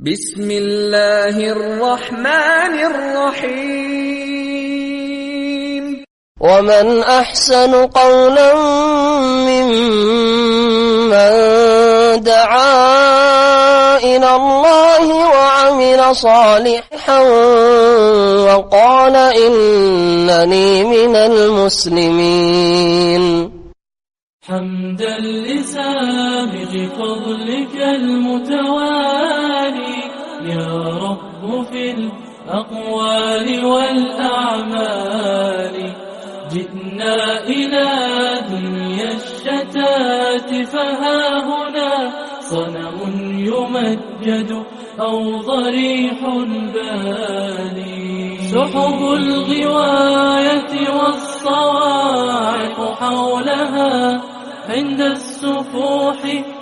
بسم الله الرحمن الرحيم. ومن أحسن قولا ممن دعا إلى الله وعمل صالحا وقال إنني من المسلمين. حمدا لسابق فضلك المتوالي. يا رب في الأقوال والأعمال. جئنا إلى دنيا الشتات فها هنا صنم يمجد أو ضريح بالي. سحب الغواية والصواعق حولها عند السفوح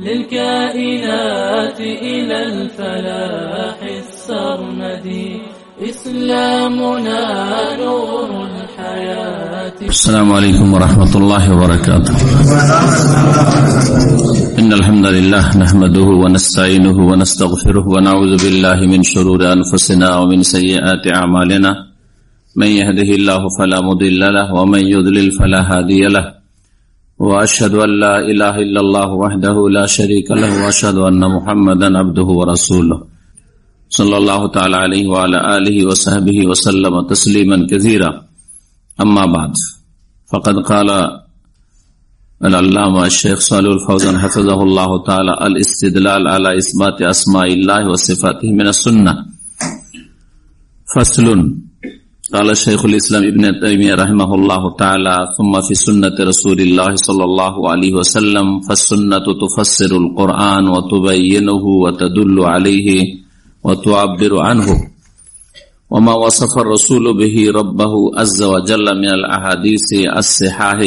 للكائنات إلى الفلاح السرمدي. إسلامنا نور الحياة. السلام عليكم ورحمة الله وبركاته. إن الحمد لله نحمده ونستعينه ونستغفره ونعوذ بالله من شرور أنفسنا ومن سيئات أعمالنا. من يهده الله فلا مضل له ومن يضلل فلا هادي له. وأشهد أن لا إله إلا الله وحده لا شريك له وأشهد أن محمدا عبده ورسوله. صلى الله تعالى عليه وعلى آله وصحبه وسلم تسليما كثيرا. أما بعد، فقد قال العلامة الشيخ صالح الفوزان حفظه الله تعالى الاستدلال على إثبات أسماء الله وصفاته من السنة. فصل قال الشيخ الإسلام ابن تيمية رحمه الله تعالى ثم في سنة رسول الله صلى الله عليه وسلم فالسنة تفسر القرآن وتبينه وتدل عليه وتعبر عنه. وما وصف الرسول به ربه عز وجل من الأحاديث الصحاح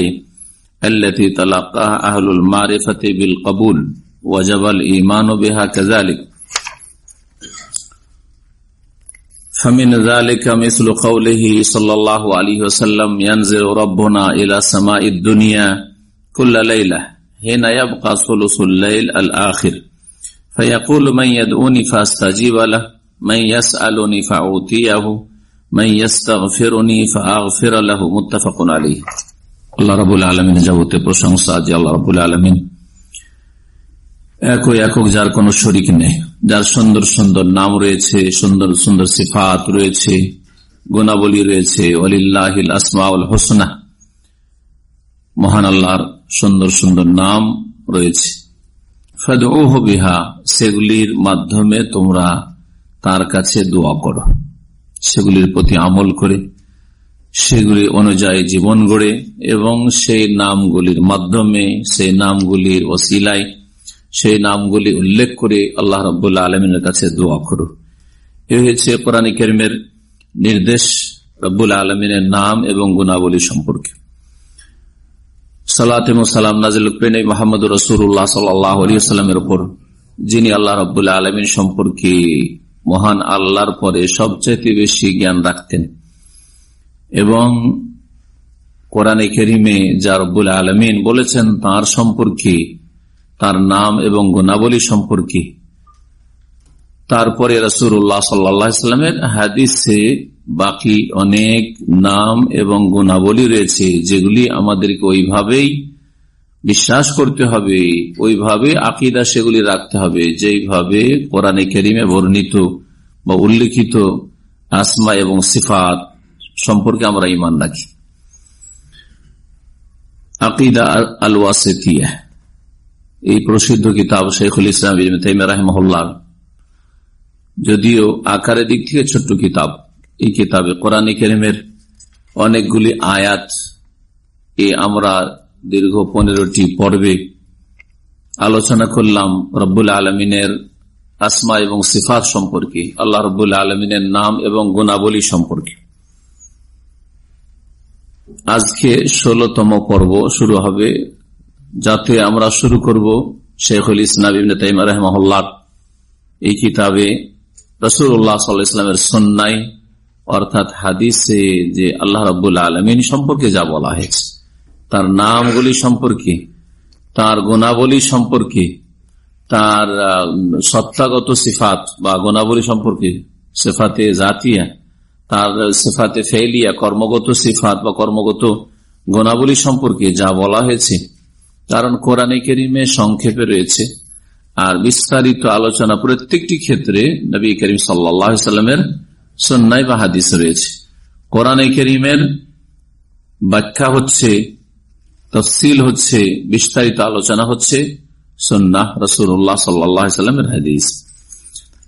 التي تلقاها أهل المعرفة بالقبول وجب الإيمان بها كذلك. فمن ذلك مثل قوله صلى الله عليه وسلم ينزل ربنا إلى سماء الدنيا كل ليلة هنا يبقى ثلث الليل الآخر فيقول من يدعوني فاستجيب له من يسألني فأعطيه من يستغفرني فأغفر له متفق عليه আল্লাহ রাবুল আলমিন যাবতীয় প্রশংসা যে আল্লাহ রাবুল আলমিন একক একক যার কোন শরিক নেই, যার সুন্দর সুন্দর নাম রয়েছে, সুন্দর সুন্দর সিফাত রয়েছে, গুণাবলী রয়েছে অলিল্লাহিল আসমাউল হোসনা। মহান আল্লাহর সুন্দর সুন্দর নাম রয়েছে। বিহা, সেগুলির মাধ্যমে তোমরা তার কাছে দোয়া করো। সেগুলির প্রতি আমল করে, সেগুলি অনুযায়ী জীবন গড়ে এবং সেই নামগুলির মাধ্যমে, সেই নামগুলির ওসিলায় সেই নামগুলি উল্লেখ করে আল্লাহ রবাহ আলমিনের কাছে দোয়া করো এ হয়েছে কোরআন কেরিমের নির্দেশ রব্বুল আলমিনের নাম এবং গুণাবলী সম্পর্কে। সালাম নাজিল মোহাম্মদ রসুল্লাহ সাল্লামের উপর, যিনি আল্লাহ রবাহ আলমিন সম্পর্কে মহান আল্লাহর পরে সবচেয়ে বেশি জ্ঞান রাখতেন। এবং কোরআনে কেরিমে যা রব্বুল আলমিন বলেছেন, তার সম্পর্কে তার নাম এবং গুণাবলী সম্পর্কে। তারপরে রসুল্লাহ সাল্লামের হাদিসে বাকি অনেক নাম এবং গুণাবলী রয়েছে, যেগুলি আমাদেরকে ওইভাবেই বিশ্বাস করতে হবে, ওইভাবে আকিদা সেগুলি রাখতে হবে, যেইভাবে কোরআনে কেরিমে বর্ণিত বা উল্লিখিত আসমা এবং সিফাত সম্পর্কে আমরা ইমান রাখি। আকিদা আল ওয়াসেতিয়া এই প্রসিদ্ধ কিতাব শেখুল ইসলাম রাহমহল্লার যদিও আকারের দিক থেকে ছোট্ট কিতাব, এই কিতাবে কোরআন কেরিমের অনেকগুলি আয়াত, এ আমরা দীর্ঘ পনেরোটি পর্বে আলোচনা করলাম রব্বুল আলমিনের আসমা এবং সিফাত সম্পর্কে, আল্লাহ রবুল্লা আলমিনের নাম এবং গুণাবলী সম্পর্কে। আজকে ষোলতম পর্ব শুরু হবে যাতে আমরা শুরু করব শেখুল ইসলাম তাইমা রহমহল্লার এই কিতাবে রসুল্লাহ সাল্লাহ ইসলামের সন্ন্যায় অর্থাৎ হাদিসে যে আল্লাহ রবুল্লা আলমিন সম্পর্কে যা বলা হয়েছে, তার নামগুলি সম্পর্কে, তার গুণাবলী সম্পর্কে, তার সত্তাগত সিফাত বা গুণাবলী সম্পর্কে, সেফাতে জাতিয়া, তার সেফাতে ফেলিয়া কর্মগত সিফাত বা কর্মগত গুণাবলী সম্পর্কে যা বলা হয়েছে কারণ কোরআনে কেরিমে সংক্ষেপে রয়েছে। আর বিস্তারিত আলোচনা প্রত্যেকটি ক্ষেত্রে নবী করিম সাল্লামের সন্ন্যায় বা হাদিস রয়েছে। কোরআনে করিমের ব্যাখ্যা হচ্ছে, তফসিল হচ্ছে, বিস্তারিত আলোচনা হচ্ছে সন্ন্যাহ রসুল্লাহ সাল্লামের হাদিস।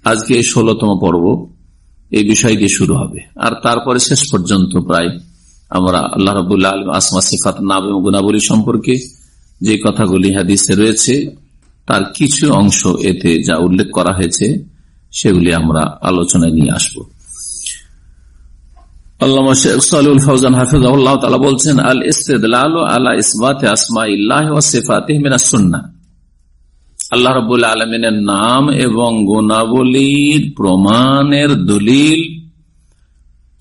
আজকে এই ষোলতম পর্ব, এই বিষয় দিয়ে শুরু হবে। আর তারপরে শেষ পর্যন্ত প্রায় আমরা আল্লাহ রবুল্লাহ আলম আসমা, সিফাত, নাম এবং গুণাবলী সম্পর্কে যে কথাগুলি হাদিসে রয়েছে, তার কিছু অংশ এতে যা উল্লেখ করা হয়েছে, সেগুলি আমরা আলোচনায় নিয়ে আসব। বলছেন, আল ইস্তেদলাল আলা ইসবাত আসমা ইল্লাহ সুন্না আল্লাহ নাম এবং গুণাবলীর প্রমাণের দলিল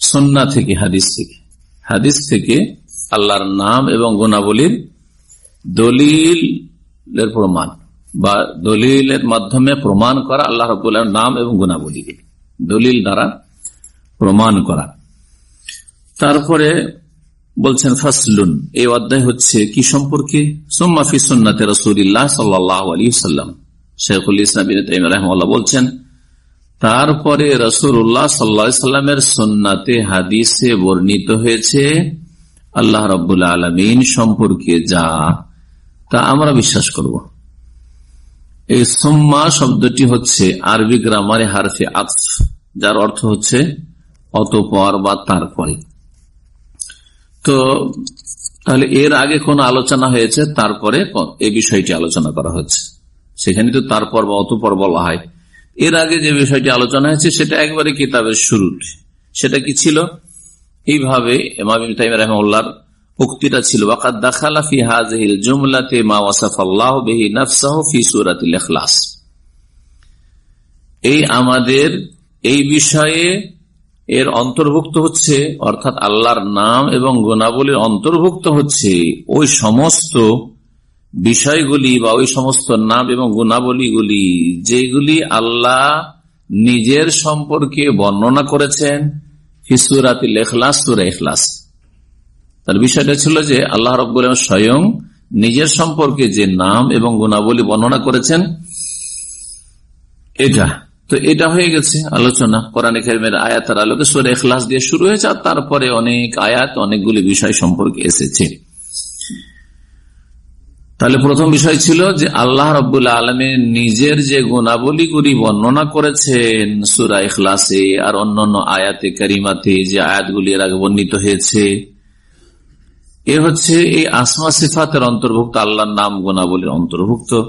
সন্না থেকে হাদিস থেকে। হাদিস থেকে আল্লাহর নাম এবং গুণাবলীর দলিলের প্রমাণ বা দলিলের মাধ্যমে প্রমাণ করা আল্লাহ রবুল্লাহ নাম এবং গুণাবলী দলিল দ্বারা প্রমাণ করা। তারপরে বলছেন, ফাসলুন, এই অধ্যায় হচ্ছে কি সম্পর্কে? সোম্মাফি সন্নাতে রসুল্লাহ সাল্লাহ আলী সাল্লাম শেখুল ইসলাম বলছেন, তারপরে রসুল্লাহ সাল্লা সাল্লামের সন্নাতে হাদিসে বর্ণিত হয়েছে, আল্লাহ রব্বুল্লা আলমিন সম্পর্কে যা তা আমরা বিশ্বাস করব। এই সোম্মা শব্দটি হচ্ছে আরবি গ্রামারে হারফে আতফ যার অর্থ হচ্ছে অতপর বা তারপরে। তো, তাহলে এর আগে কোন আলোচনা হয়েছে, তারপরে এই বিষয়টি আলোচনা করা হচ্ছে। সেখানে তো তারপর বা অতপর বলা হয়। এর আগে যে বিষয়টি আলোচনা হয়েছে, সেটা একবারে কিতাবের শুরু সেটা কি ছিল? এইভাবে রহমার উক্তিটা ছিল জুমলাতে মা বেহি ফি সূরাতিল ইখলাস। এই আমাদের এই বিষয়ে এর অন্তর্ভুক্ত হচ্ছে, অর্থাৎ আল্লাহর নাম এবং গুণাবলীর অন্তর্ভুক্ত হচ্ছে, ওই সমস্ত বিষয়গুলি বা ওই সমস্ত নাম এবং গুণাবলীগুলি যেগুলি আল্লাহ নিজের সম্পর্কে বর্ণনা করেছেন ফিসুরাতিল এখলাস সুরা এখলাস তার বিষয়টা ছিল যে আল্লাহ রব স্বয়ং নিজের সম্পর্কে যে নাম এবং গুণাবলী বর্ণনা করেছেন, এটা। তো এটা হয়ে গেছে আলোচনা। কোরআন খেলমের আয়াতের আলোকে সুরে এখলাস দিয়ে শুরু হয়েছে আর তারপরে অনেক আয়াত, অনেকগুলি বিষয় সম্পর্কে এসেছে। তাহলে প্রথম বিষয় ছিল যে আল্লাহ রব্বুল্লা আলমের নিজের যে গুণাবলীগুলি বর্ণনা করেছেন সুরা এখলাসে আর অন্যান্য আয়াতে কারিমাতে যে আয়াতগুলি এর আগে বর্ণিত হয়েছে এ হচ্ছে এই আসমা সিফাতের অন্তর্ভুক্ত আল্লাহর নাম গুণাবলীর অন্তর্ভুক্ত,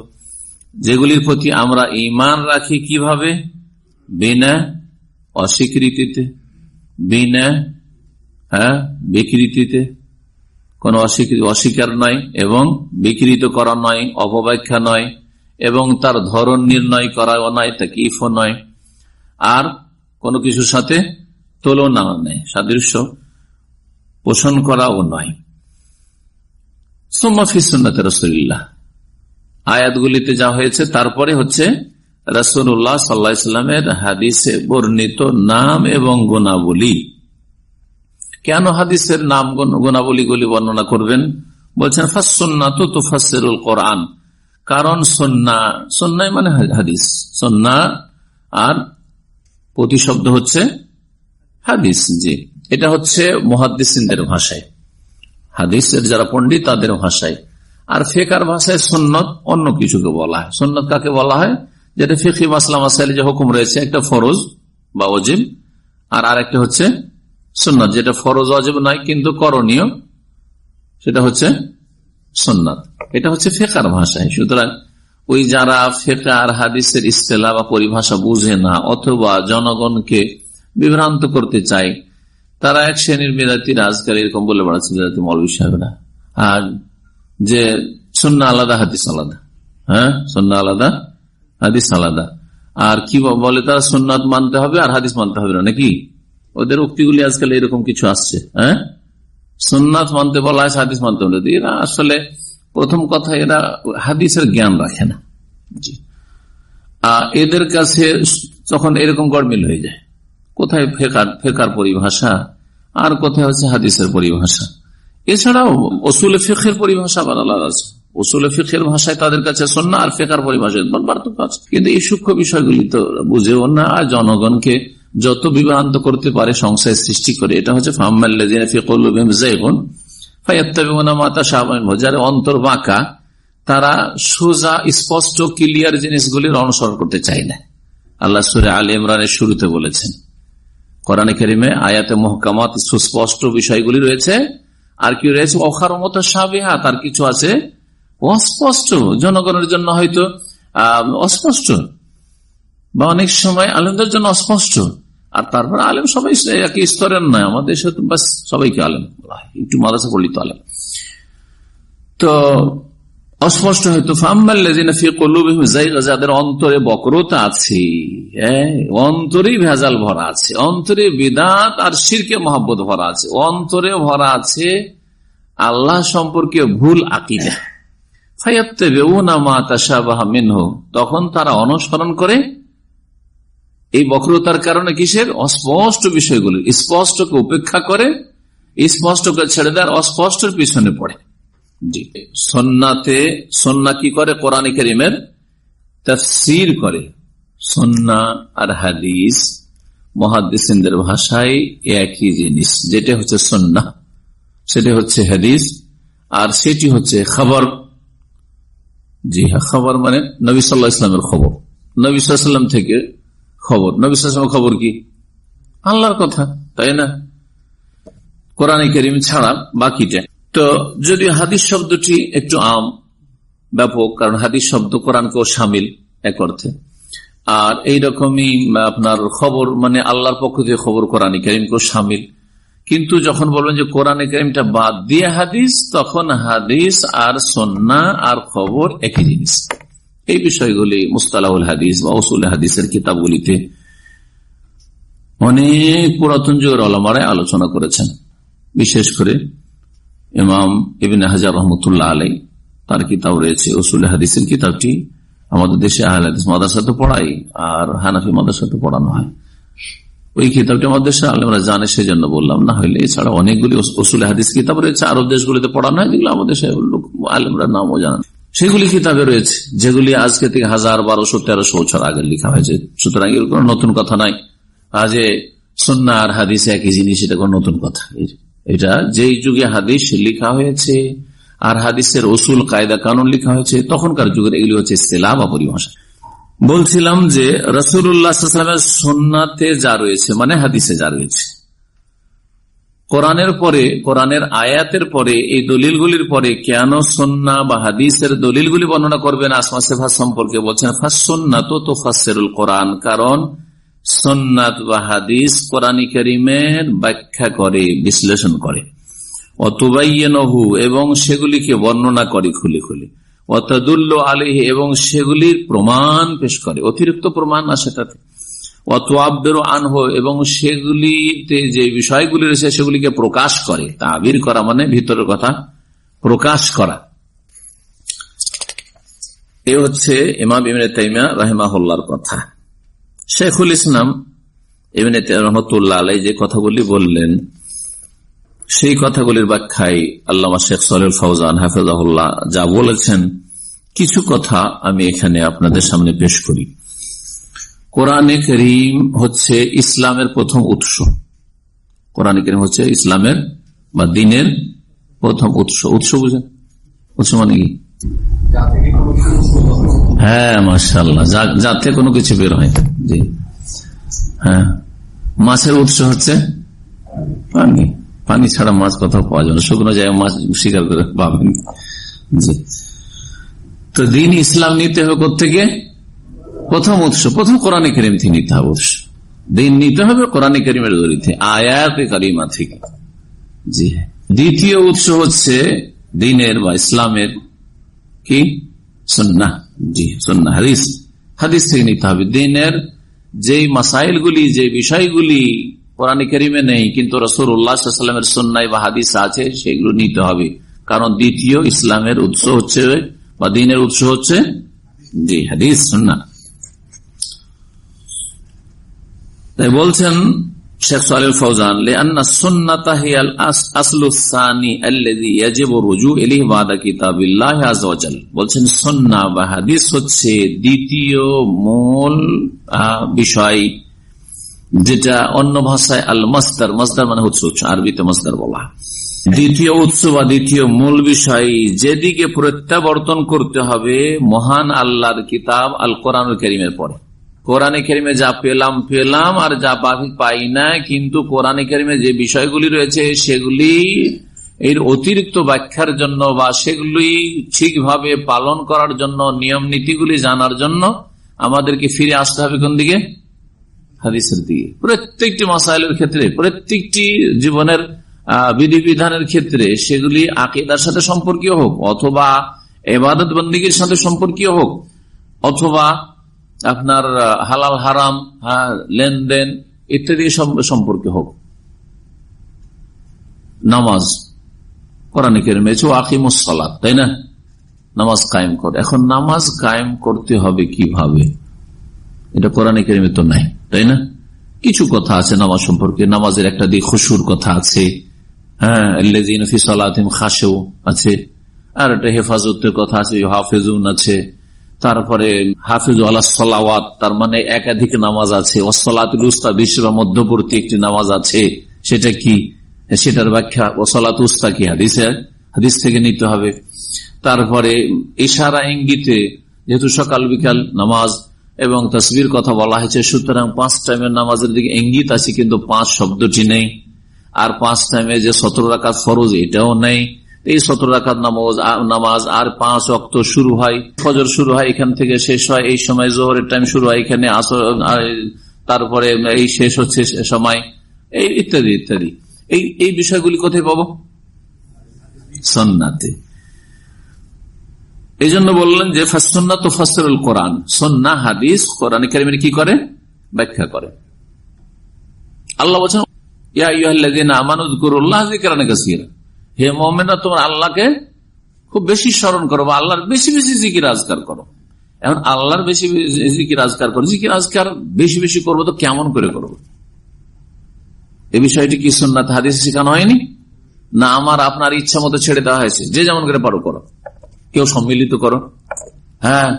যেগুলির প্রতি আমরা ইমান রাখি কীভাবে? বিনা অস্বীকৃতিতে, বিনা হ্যাঁ বিকৃতিতে। কোন অস্বীকার নয় এবং বিকৃত করা নয়, অপব্যাখ্যা নয় এবং তার ধরন নির্ণয় করাও নয় তাকে ইফও নয়। আর কোনো কিছুর সাথে তুলনা নেই সাদৃশ্য পোষণ করাও নয়। আয়াতগুলিতে যা হয়েছে, তারপরে হচ্ছে রসুল্লাহ সাল্লামের হাদিসে বর্ণিত নাম এবং গুণাবলী। কেন হাদিসের নাম গুণাবলীগুলি বর্ণনা করবেন? বলছেন ফাসন্না তো তুফাসেরুল কোরআন। কারণ সন্না সন্ন্যায় মানে হাদিস। সন্না আর প্রতিশব্দ হচ্ছে হাদিস, জি। এটা হচ্ছে মহাদিসদের ভাষায়। হাদিসের যারা পন্ডিত তাদের ভাষায়। আর ফেকার ভাষায় সন্ন্যত অন্য কিছুকে বলা হয়। সন্ন্যত কাকে বলা হয়? যেটা ফেকি মাসলাম আসাইলে যে হুকুম রয়েছে, একটা ফরজ বা অজিব আর আরেকটা হচ্ছে সন্ন্যত যেটা ফরজ অজিব নয়, কিন্তু করণীয়, সেটা হচ্ছে সন্ন্যত এটা হচ্ছে ফেকার ভাষায়। সুতরাং ওই যারা ফেকার হাদিসের ইস্তেলা বা পরিভাষা বুঝে না, অথবা জনগণকে বিভ্রান্ত করতে চায় তারা এক শ্রেণির মেদাতির আজকাল এরকম বলে বেড়াচ্ছে মেদাতি মৌলী সাহেবরা। আর যে সন্না আলাদা, হাদিস আলাদা। হ্যাঁ? সন্না আলাদা, হাদিস আলাদা। আর কি বলে তারা সন্ন্যাত মানতে হবে আর হাদিস মানতে হবে না, নাকি? ওদের উক্তিগুলি আজকাল এরকম কিছু আসছে হ্যাঁ? সন্ন্যাত মানতে বলা হয়, হাদিস মানতে হবে এরা আসলে, প্রথম কথা, এরা হাদিসের জ্ঞান রাখে না। এদের কাছে তখন এরকম গড়মিল হয়ে যায় কোথায় ফেকার ফেকার পরিভাষা? আর কোথায় হচ্ছে হাদিসের পরিভাষা? এছাড়াও ওসুল ফেকের পরিভাষা আবার আছে। ওসুল ফিখের ভাষায় তাদের কাছে সন্না আর ফেকার পরিভাষায় পার্থক্য আছে কিন্তু এই সূক্ষ্ম বিষয়গুলি তো বুঝেও না। আর জনগণকে যত বিভ্রান্ত করতে পারে সংশয় সৃষ্টি করে, এটা হচ্ছে যারা অন্তর বাঁকা, তারা সোজা, স্পষ্ট, ক্লিয়ার জিনিসগুলির অনুসরণ করতে চায় না। আল্লাহ সুরে আল ইমরানের শুরুতে বলেছেন কোরআন করিমে আয়াতে মহকামত সুস্পষ্ট বিষয়গুলি রয়েছে। আর কি রয়েছে? অখার মতো সাবিহা, তার কিছু আছে অস্পষ্ট, জনগণের জন্য হয়তো অস্পষ্ট। বা অনেক সময় আলেমদের জন্য অস্পষ্ট। আর তারপর আলেম সবাই একই স্তরের নয়, আমাদের সাথে সবাইকে আলেম একটু মাদাসা পড়লি তো আলেম। তো অস্পষ্ট হয়তো যাদের অন্তরে বক্রতা আছে অন্তরেই ভেজাল ভরা আছে, অন্তরে বিদাত আর শিরকে মহাব্বত ভরা আছে, অন্তরে ভরা আছে আল্লাহ সম্পর্কে ভুল আকিদা। তখন তারা অনুসরণ করে এই বক্রতার কারণে কিসের? অস্পষ্ট বিষয়গুলি, স্পষ্টকে উপেক্ষা করে, স্পষ্টকে ছেড়ে দেয় অস্পষ্টের পিছনে পড়ে। সন্নাতে, সন্না কি করে? কোরআন করিমের তফসির করে। সন্না আর হাদিস মহাদিসের ভাষায় একই জিনিস। যেটা হচ্ছে সন্না, সেটা হচ্ছে হাদিস, আর সেটি হচ্ছে খবর। জি হ্যাঁ খবর মানে নবী সাল্লাহ ইসলামের খবর। নবী সাল্লাম থেকে খবর। নবী সাল্লামের খবর কি? আল্লাহর কথা, তাই না? কোরআন করিম ছাড়া বাকিটা তো যদি হাদিস শব্দটি একটু আম, ব্যাপক, কারণ হাদিস শব্দ কোরআনকেও সামিল এক অর্থে। আর এইরকমই আপনার খবর মানে আল্লাহর পক্ষ থেকে খবর কোরআন করিমকেও সামিল। কিন্তু যখন বলবেন যে কোরআনে করিমটা বাদ দিয়ে হাদিস, তখন হাদিস আর সন্না আর খবর একই জিনিস। এই বিষয়গুলি মুস্তালাহুল হাদিস বা ওসুল হাদিসের কিতাবগুলিতে অনেক পুরাতন যুগের অলমারায় আলোচনা করেছেন। বিশেষ করে ইমাম ইবিন হাজার রহমতুল্লাহ আলাই, তার কিতাব রয়েছে ওসুল হাদিসের কিতাবটি আমাদের দেশে আহ হাদিস মাদাসাতে পড়াই আর হানাফি মাদাসাতে পড়ানো হয়। ওই কিতাবটি আমাদের দেশে আলমরা জানে, সেজন্য বললাম, না হলে এছাড়া অনেকগুলি ওসুল হাদিস কিতাব রয়েছে, আরব দেশগুলিতে পড়ানো হয়, যেগুলো আমাদের দেশে আলমরা নামও জানান। সেগুলি কিতাবে রয়েছে, যেগুলি আজকে থেকে হাজার বারোশো, তেরোশো বছর আগে লেখা হয়েছে। সুতরাং এর কোন নতুন কথা নাই। আজে সন্না আর হাদিস একই জিনিস, এটা কোন নতুন কথা। এটা যেই যুগে হাদিস লেখা হয়েছে আর হাদিসের ওসুল কায়দা, কানুন লেখা হয়েছে, তখনকার যুগের এগুলি হচ্ছে সেলা বা পরিভাষা। বলছিলাম যে রসুল্লাহামের সন্নাতে যা রয়েছে মানে হাদিসে যা রয়েছে, কোরআনের পরে, কোরআনের আয়াতের পরে, এই দলিলগুলির পরে কেন সন্না বা হাদিসের দলিলগুলি বর্ণনা করবেন আসমা সেফা সম্পর্কে বলছেন ফাঁসন্নাত তো ফাসেরুল কোরআন, কারণ সন্ন্যাত বা হাদিস কোরআন করিমের ব্যাখ্যা করে, বিশ্লেষণ করে। অতবাইনহু এবং সেগুলিকে বর্ণনা করে খুলে খুলে। অতদুল্ল আলিহি এবং সেগুলির প্রমাণ পেশ করে। অতিরিক্ত প্রমাণ না সেটাতে অত আব্বের আনহ, এবং সেগুলিতে যে বিষয়গুলি রয়েছে, সেগুলিকে প্রকাশ করে। তাবির করা মানে ভিতরের কথা, প্রকাশ করা। এ হচ্ছে ইমাম ইমিনে তাইমা রাহেমাহুল্লার কথা। শেখুল ইসলাম ইমিনে রহমতুল্লাহ আলাই যে কথাগুলি বললেন সেই কথাগুলির ব্যাখ্যায় আল্লামা শেখ সলেল ফৌজান হাফেজাহুল্লাহ যা বলেছেন কিছু কথা আমি এখানে আপনাদের সামনে পেশ করি। কোরআনে করিম হচ্ছে ইসলামের প্রথম উৎস। কোরআনে করিম হচ্ছে ইসলামের বা দিনের প্রথম উৎস। উৎস বুঝেন? উৎস মানে কি? হ্যাঁ মাসাল্লাহ যাতে কোনো কিছু বের হয়। জি। হ্যাঁ। মাছের উৎস হচ্ছে পানি। পানি ছাড়া মাছ কোথাও পাওয়া যাবে শুকনো জায়গায় মাছ শিকার করে পাবেন। জি। তো দিন ইসলাম নিতে হবে থেকে প্রথম উৎস, প্রথম কোরআন করিম থেকে নিতে হবে উৎস দিন নিতে হবে কোরআন করিমের দরিতে আয়াত কারিমা থেকে। জি। দ্বিতীয় উৎস হচ্ছে দিনের বা ইসলামের কি? সন্না জি সন্না হাদিস। হাদিস থেকে নিতে হবে। দিনের যে মাসাইলগুলি যে বিষয়গুলি কোরআন করিমে নেই, কিন্তু রসুর উল্লাহামের সন্ন্যায় বা হাদিস আছে সেগুলো নিতে হবে। কারণ দ্বিতীয় ইসলামের উৎস হচ্ছে, বা দিনের উৎস হচ্ছে, জি, হাদিস সন্না তাই বলছেন যেটা অন্য ভাষায় আল মস্তার মস্তার মানে হচ্ছে আরবিতে মস্তার বলা দ্বিতীয় উৎস বা দ্বিতীয় মূল বিষয় যেদিকে প্রত্যাবর্তন করতে হবে, মহান আল্লাহর কিতাব আল কোরআন করিমের পরে। কোরআনে কেরিমে যা পেলাম পেলাম, আর যা পাখি পাই না কিন্তু কোরআনে কেরিমে যে বিষয়গুলি রয়েছে, সেগুলি এর অতিরিক্ত ব্যাখ্যার জন্য বা সেগুলি ঠিকভাবে পালন করার জন্য, নিয়ম নীতিগুলি জানার জন্য আমাদেরকে ফিরে আসতে হবে কোন দিকে? হাদিসের দিকে। প্রত্যেকটি মাসাইলের ক্ষেত্রে, প্রত্যেকটি জীবনের বিধিবিধানের ক্ষেত্রে সেগুলি আকিদার সাথে সম্পর্কীয় হোক, অথবা এবাদত বন্দীগীর সাথে সম্পর্কীয় হোক, অথবা আপনার হালাল হারাম লেনদেন ইত্যাদি সম্পর্কে হোক। নামাজ, কোরআন কেরমেছে আকিমুসলাত তাই না? নামাজ কায়েম কর। এখন নামাজ কায়েম করতে হবে কীভাবে? এটা কোরআন কেরমে তো নাই, তাই না? কিছু কথা আছে নামাজ সম্পর্কে। নামাজের একটা দিক খুশুর কথা আছে। হ্যাঁ আছে। আর একটা হেফাজতের কথা আছে, হাফেজুন আছে। তারপরে হাফিজ সালাওয়াত, তার মানে একাধিক নামাজ আছে। ওসলাতুল উস্তা বিশ্ব মধ্যবর্তী একটি নামাজ আছে। সেটা কি? সেটার ব্যাখ্যা ওসলাত উস্তা কি? হাদিসে, হাদিস থেকে নিতে হবে। তারপরে ইশারা ইঙ্গিতে, যেহেতু সকাল বিকাল নামাজ এবং তসবির কথা বলা হয়েছে, সুতরাং পাঁচ টাইমের নামাজের দিকে ইঙ্গিত আছে, কিন্তু পাঁচ শব্দটি নেই। আর পাঁচ টাইমে যে সতেরো রাখাত ফরজ, এটাও নেই। এই সতেরো রাখাত নামাজ নামাজ আর পাঁচ অক্ত শুরু হয়, ফজর শুরু হয়, এখান থেকে শেষ হয়, এই সময় জোহরের টাইম শুরু হয়, এখানে তারপরে এই শেষ হচ্ছে সময়, এই ইত্যাদি ইত্যাদি। এই এই বিষয়গুলি কোথায় পাবো? সন্নাতে। এই জন্য বললেন যে ফাসন্না তো ফাসরুল কোরআন। সন্না, হাদিস, কোরআন কারিমের কি করে? ব্যাখ্যা করে। আল্লাহ বলছেন হে মোমেনা তোমার আল্লাহকে খুব বেশি স্মরণ করো বা আল্লাহর বেশি বেশি জিকির আজকার করো। এখন আল্লাহর বেশি জিকির আজকার করো, জিকির আজকার বেশি বেশি করব তো কেমন করে করব? এ বিষয়টি কি সুন্নাত হাদিস শেখানো হয়নি? না, আমার আপনার ইচ্ছা মতো ছেড়ে দেওয়া হয়েছে। যে যেমন করে পারো করো। কেউ সম্মিলিত করো। হ্যাঁ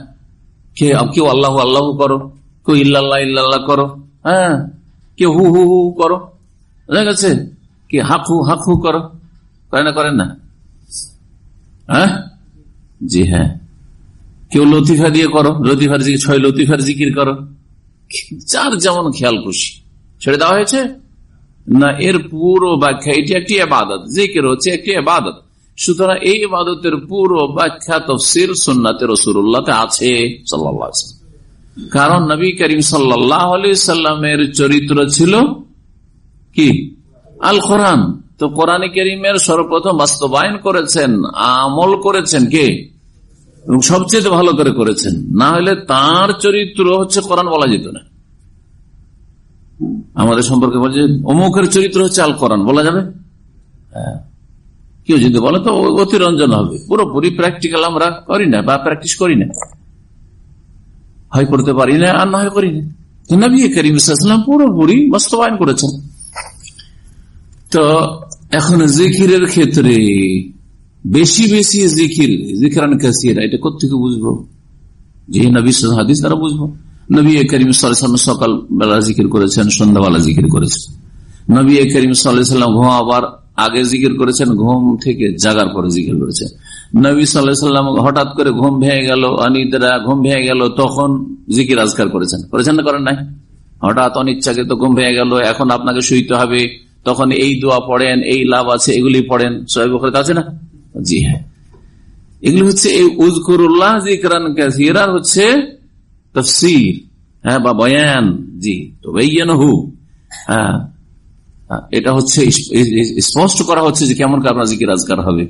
কে, কেউ আল্লাহ আল্লাহ করো, কেউ ইল্লাল্লাহ ইল্লাল্লাহ করো হ্যাঁ কেউ হু হু হু করো। বুঝা গেছে, কি হাফু হাফু করো। করে না, করেন না। হ্যাঁ? জি হ্যাঁ। কেউ লতিফা দিয়ে করো, লতিফার জিকির, ছয় লতিফার জিকির করো। যার যেমন খেয়াল খুশি। ছেড়ে দেওয়া হয়েছে? না, এর পুরো ব্যাখ্যা, এটি একটি আবাদত জিকির হচ্ছে একটি আবাদত সুতরাং এই ইবাদতের পুরো ব্যাখ্যা, তফসির সুন্নাতে রসুল্লাহতে আছে সাল্লাহ কারণ নবী করিম সাল্লাহ সাল্লামের চরিত্র ছিল কি? আল কোরআন তো কোরআন করিমের সর্বপ্রথম বাস্তবায়ন করেছেন, আমল করেছেন কে? এবং সবচেয়ে ভালো করে করেছেন। না হলে তার চরিত্র হচ্ছে কোরআন বলা যেত না। আমাদের সম্পর্কে বলছে অমুকের চরিত্র হচ্ছে আল কোরআন বলা যাবে? হ্যাঁ। কেউ যদি বলে তো অতিরঞ্জন হবে। পুরোপুরি প্র্যাকটিক্যাল আমরা করি না বা প্র্যাকটিস করি না। হয় করতে পারি না, আর না হয় করি না। নবী করিম ইসলাম পুরোপুরি বাস্তবায়ন করেছেন। তো এখন জিকিরের ক্ষেত্রে বেশি বেশি জিকির জিকিরান কাসিরা, এটা কোথেকে বুঝব? যে নবী হাদিস তারা বুঝব? নবী করিম সাল্লাম সকাল বেলা জিকির করেছেন, সন্ধ্যাবেলা জিকির করেছেন। নবী করিম সাল্লাম ঘুম আবার আগে জিকির করেছেন, ঘুম থেকে জাগার পরে জিকির করেছেন। নবী সাল্লাম হঠাৎ করে ঘুম ভেঙে গেল, অনিদ্রা, ঘুম ভেঙে গেল, তখন জিকির আজকার করেছেন। করেছেন না করেন নাই? হঠাৎ অনিচ্ছাকে তো ঘুম ভেঙে গেল, এখন আপনাকে শুইতে হবে। তখন এই দোয়া পড়েন, এই লাভ আছে, এগুলি পড়েন। সোহেব আছে না? জি হ্যাঁ। এগুলি হচ্ছে এই উজকুরুল্লাহ জিকরান কাসিরা হচ্ছে তফসির হ্যাঁ বা বয়ান। জি তো হু হ্যাঁ এটা হচ্ছে স্পষ্ট করা হচ্ছে যে কেমন আপনার জিকির রাজগার হবে।